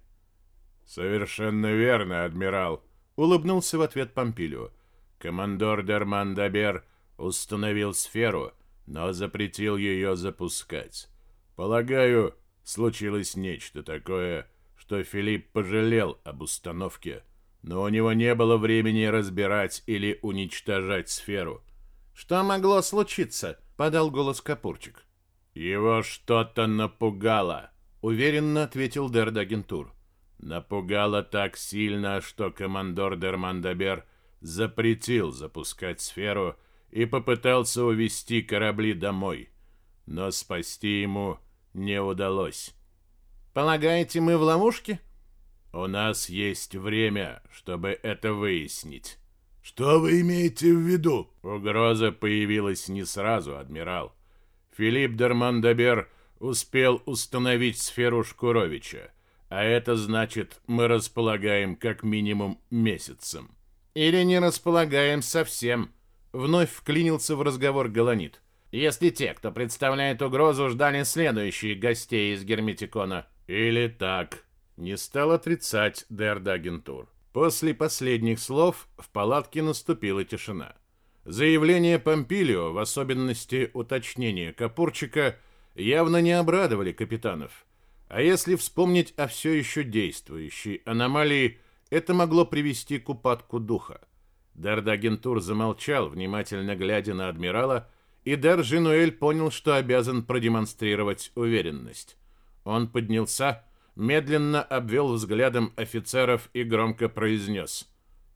Совершенно верно, адмирал, улыбнулся в ответ Помпилио. Командор Дерман Дабер установил сферу, но запретил ее запускать. Полагаю, случилось нечто такое, что Филипп пожалел об установке, но у него не было времени разбирать или уничтожать сферу. Что могло случиться? подал голос Капурчик. Его что-то напугало, уверенно ответил Дердагентур. Напугало так сильно, что командор Дермандабер запретил запускать сферу и попытался увести корабли домой. Но спасти ему не удалось. Полагаете, мы в ловушке? У нас есть время, чтобы это выяснить. Что вы имеете в виду? Угроза появилась не сразу, адмирал. Филипп Дермандабер успел установить сферу Шкуровича, а это значит, мы располагаем как минимум месяцем. Или не располагаем совсем. Вновь вклинился в разговор Галанит. Если те, кто представляет угрозу, ждали следующих гостей из Герметикона. Или так. Не стал отрицать Дердагентур. После последних слов в палатке наступила тишина. Заявление Помпилио, в особенности уточнение Капурчика, явно не обрадовали капитанов. А если вспомнить о все еще действующей аномалии, это могло привести к упадку духа. Дардагентур замолчал, внимательно глядя на адмирала, и Дар Жинуэль понял, что обязан продемонстрировать уверенность. Он поднялся медленно обвел взглядом офицеров и громко произнес.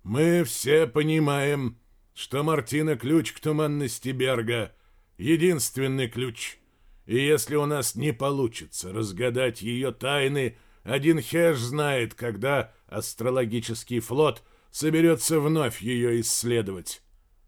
«Мы все понимаем, что Мартина ключ к туманности Берга — единственный ключ. И если у нас не получится разгадать ее тайны, один Хеш знает, когда астрологический флот соберется вновь ее исследовать.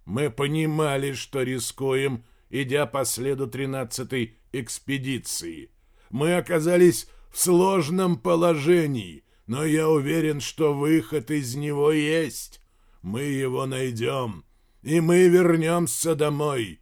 Мы понимали, что рискуем, идя по следу тринадцатой экспедиции. Мы оказались в сложном положении, но я уверен, что выход из него есть. Мы его найдем, и мы вернемся домой.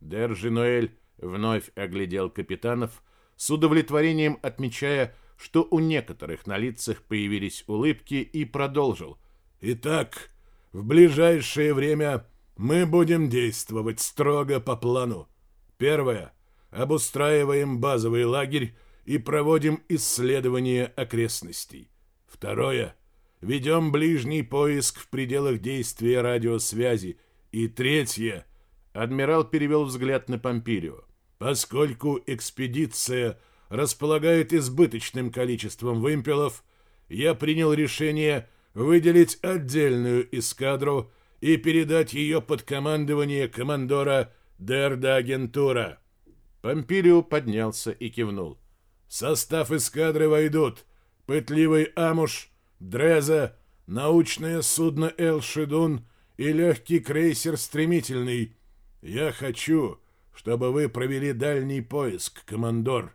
Держинуэль вновь оглядел капитанов, с удовлетворением отмечая, что у некоторых на лицах появились улыбки, и продолжил. «Итак, в ближайшее время мы будем действовать строго по плану. Первое. Обустраиваем базовый лагерь и проводим исследование окрестностей. Второе. Ведем ближний поиск в пределах действия радиосвязи. И третье. Адмирал перевел взгляд на Помпилио. Поскольку экспедиция располагает избыточным количеством вымпелов, я принял решение выделить отдельную эскадру и передать ее под командование командора Дерда Агентура. Помпилио поднялся и кивнул. Состав эскадры войдут пытливый Амуш, Дреза, научное судно Эл-Шидун и легкий крейсер «Стремительный». Я хочу, чтобы вы провели дальний поиск, командор.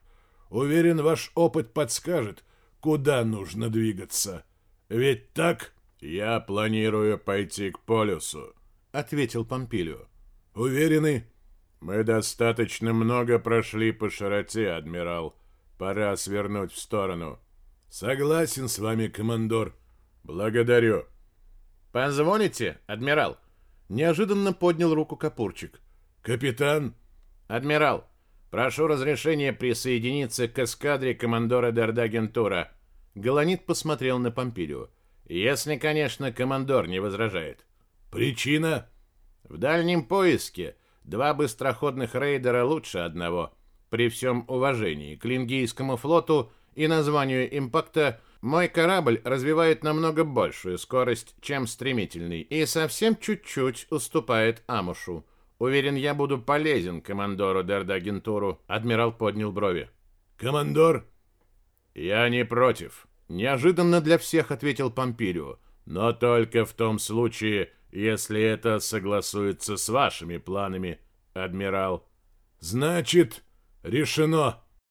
Уверен, ваш опыт подскажет, куда нужно двигаться. Ведь так? Я планирую пойти к полюсу, ответил Помпилио. Уверены? Мы достаточно много прошли по широте, адмирал. Пора свернуть в сторону. Согласен с вами, командор. Благодарю. Позвоните, адмирал? Неожиданно поднял руку Капурчик. Капитан? Адмирал, прошу разрешения присоединиться к эскадре командора Дардагентура. Галанит посмотрел на Помпилио. Если, конечно, командор не возражает. Причина? В дальнем поиске два быстроходных рейдера лучше одного. При всем уважении к Лингийскому флоту и названию импакта мой корабль развивает намного большую скорость, чем стремительный, и совсем чуть-чуть уступает Амушу. Уверен, я буду полезен командору Дердагентуру. Адмирал поднял брови. Командор? Я не против. Неожиданно для всех ответил Помпилио. Но только в том случае, если это согласуется с вашими планами, адмирал. Значит, решено.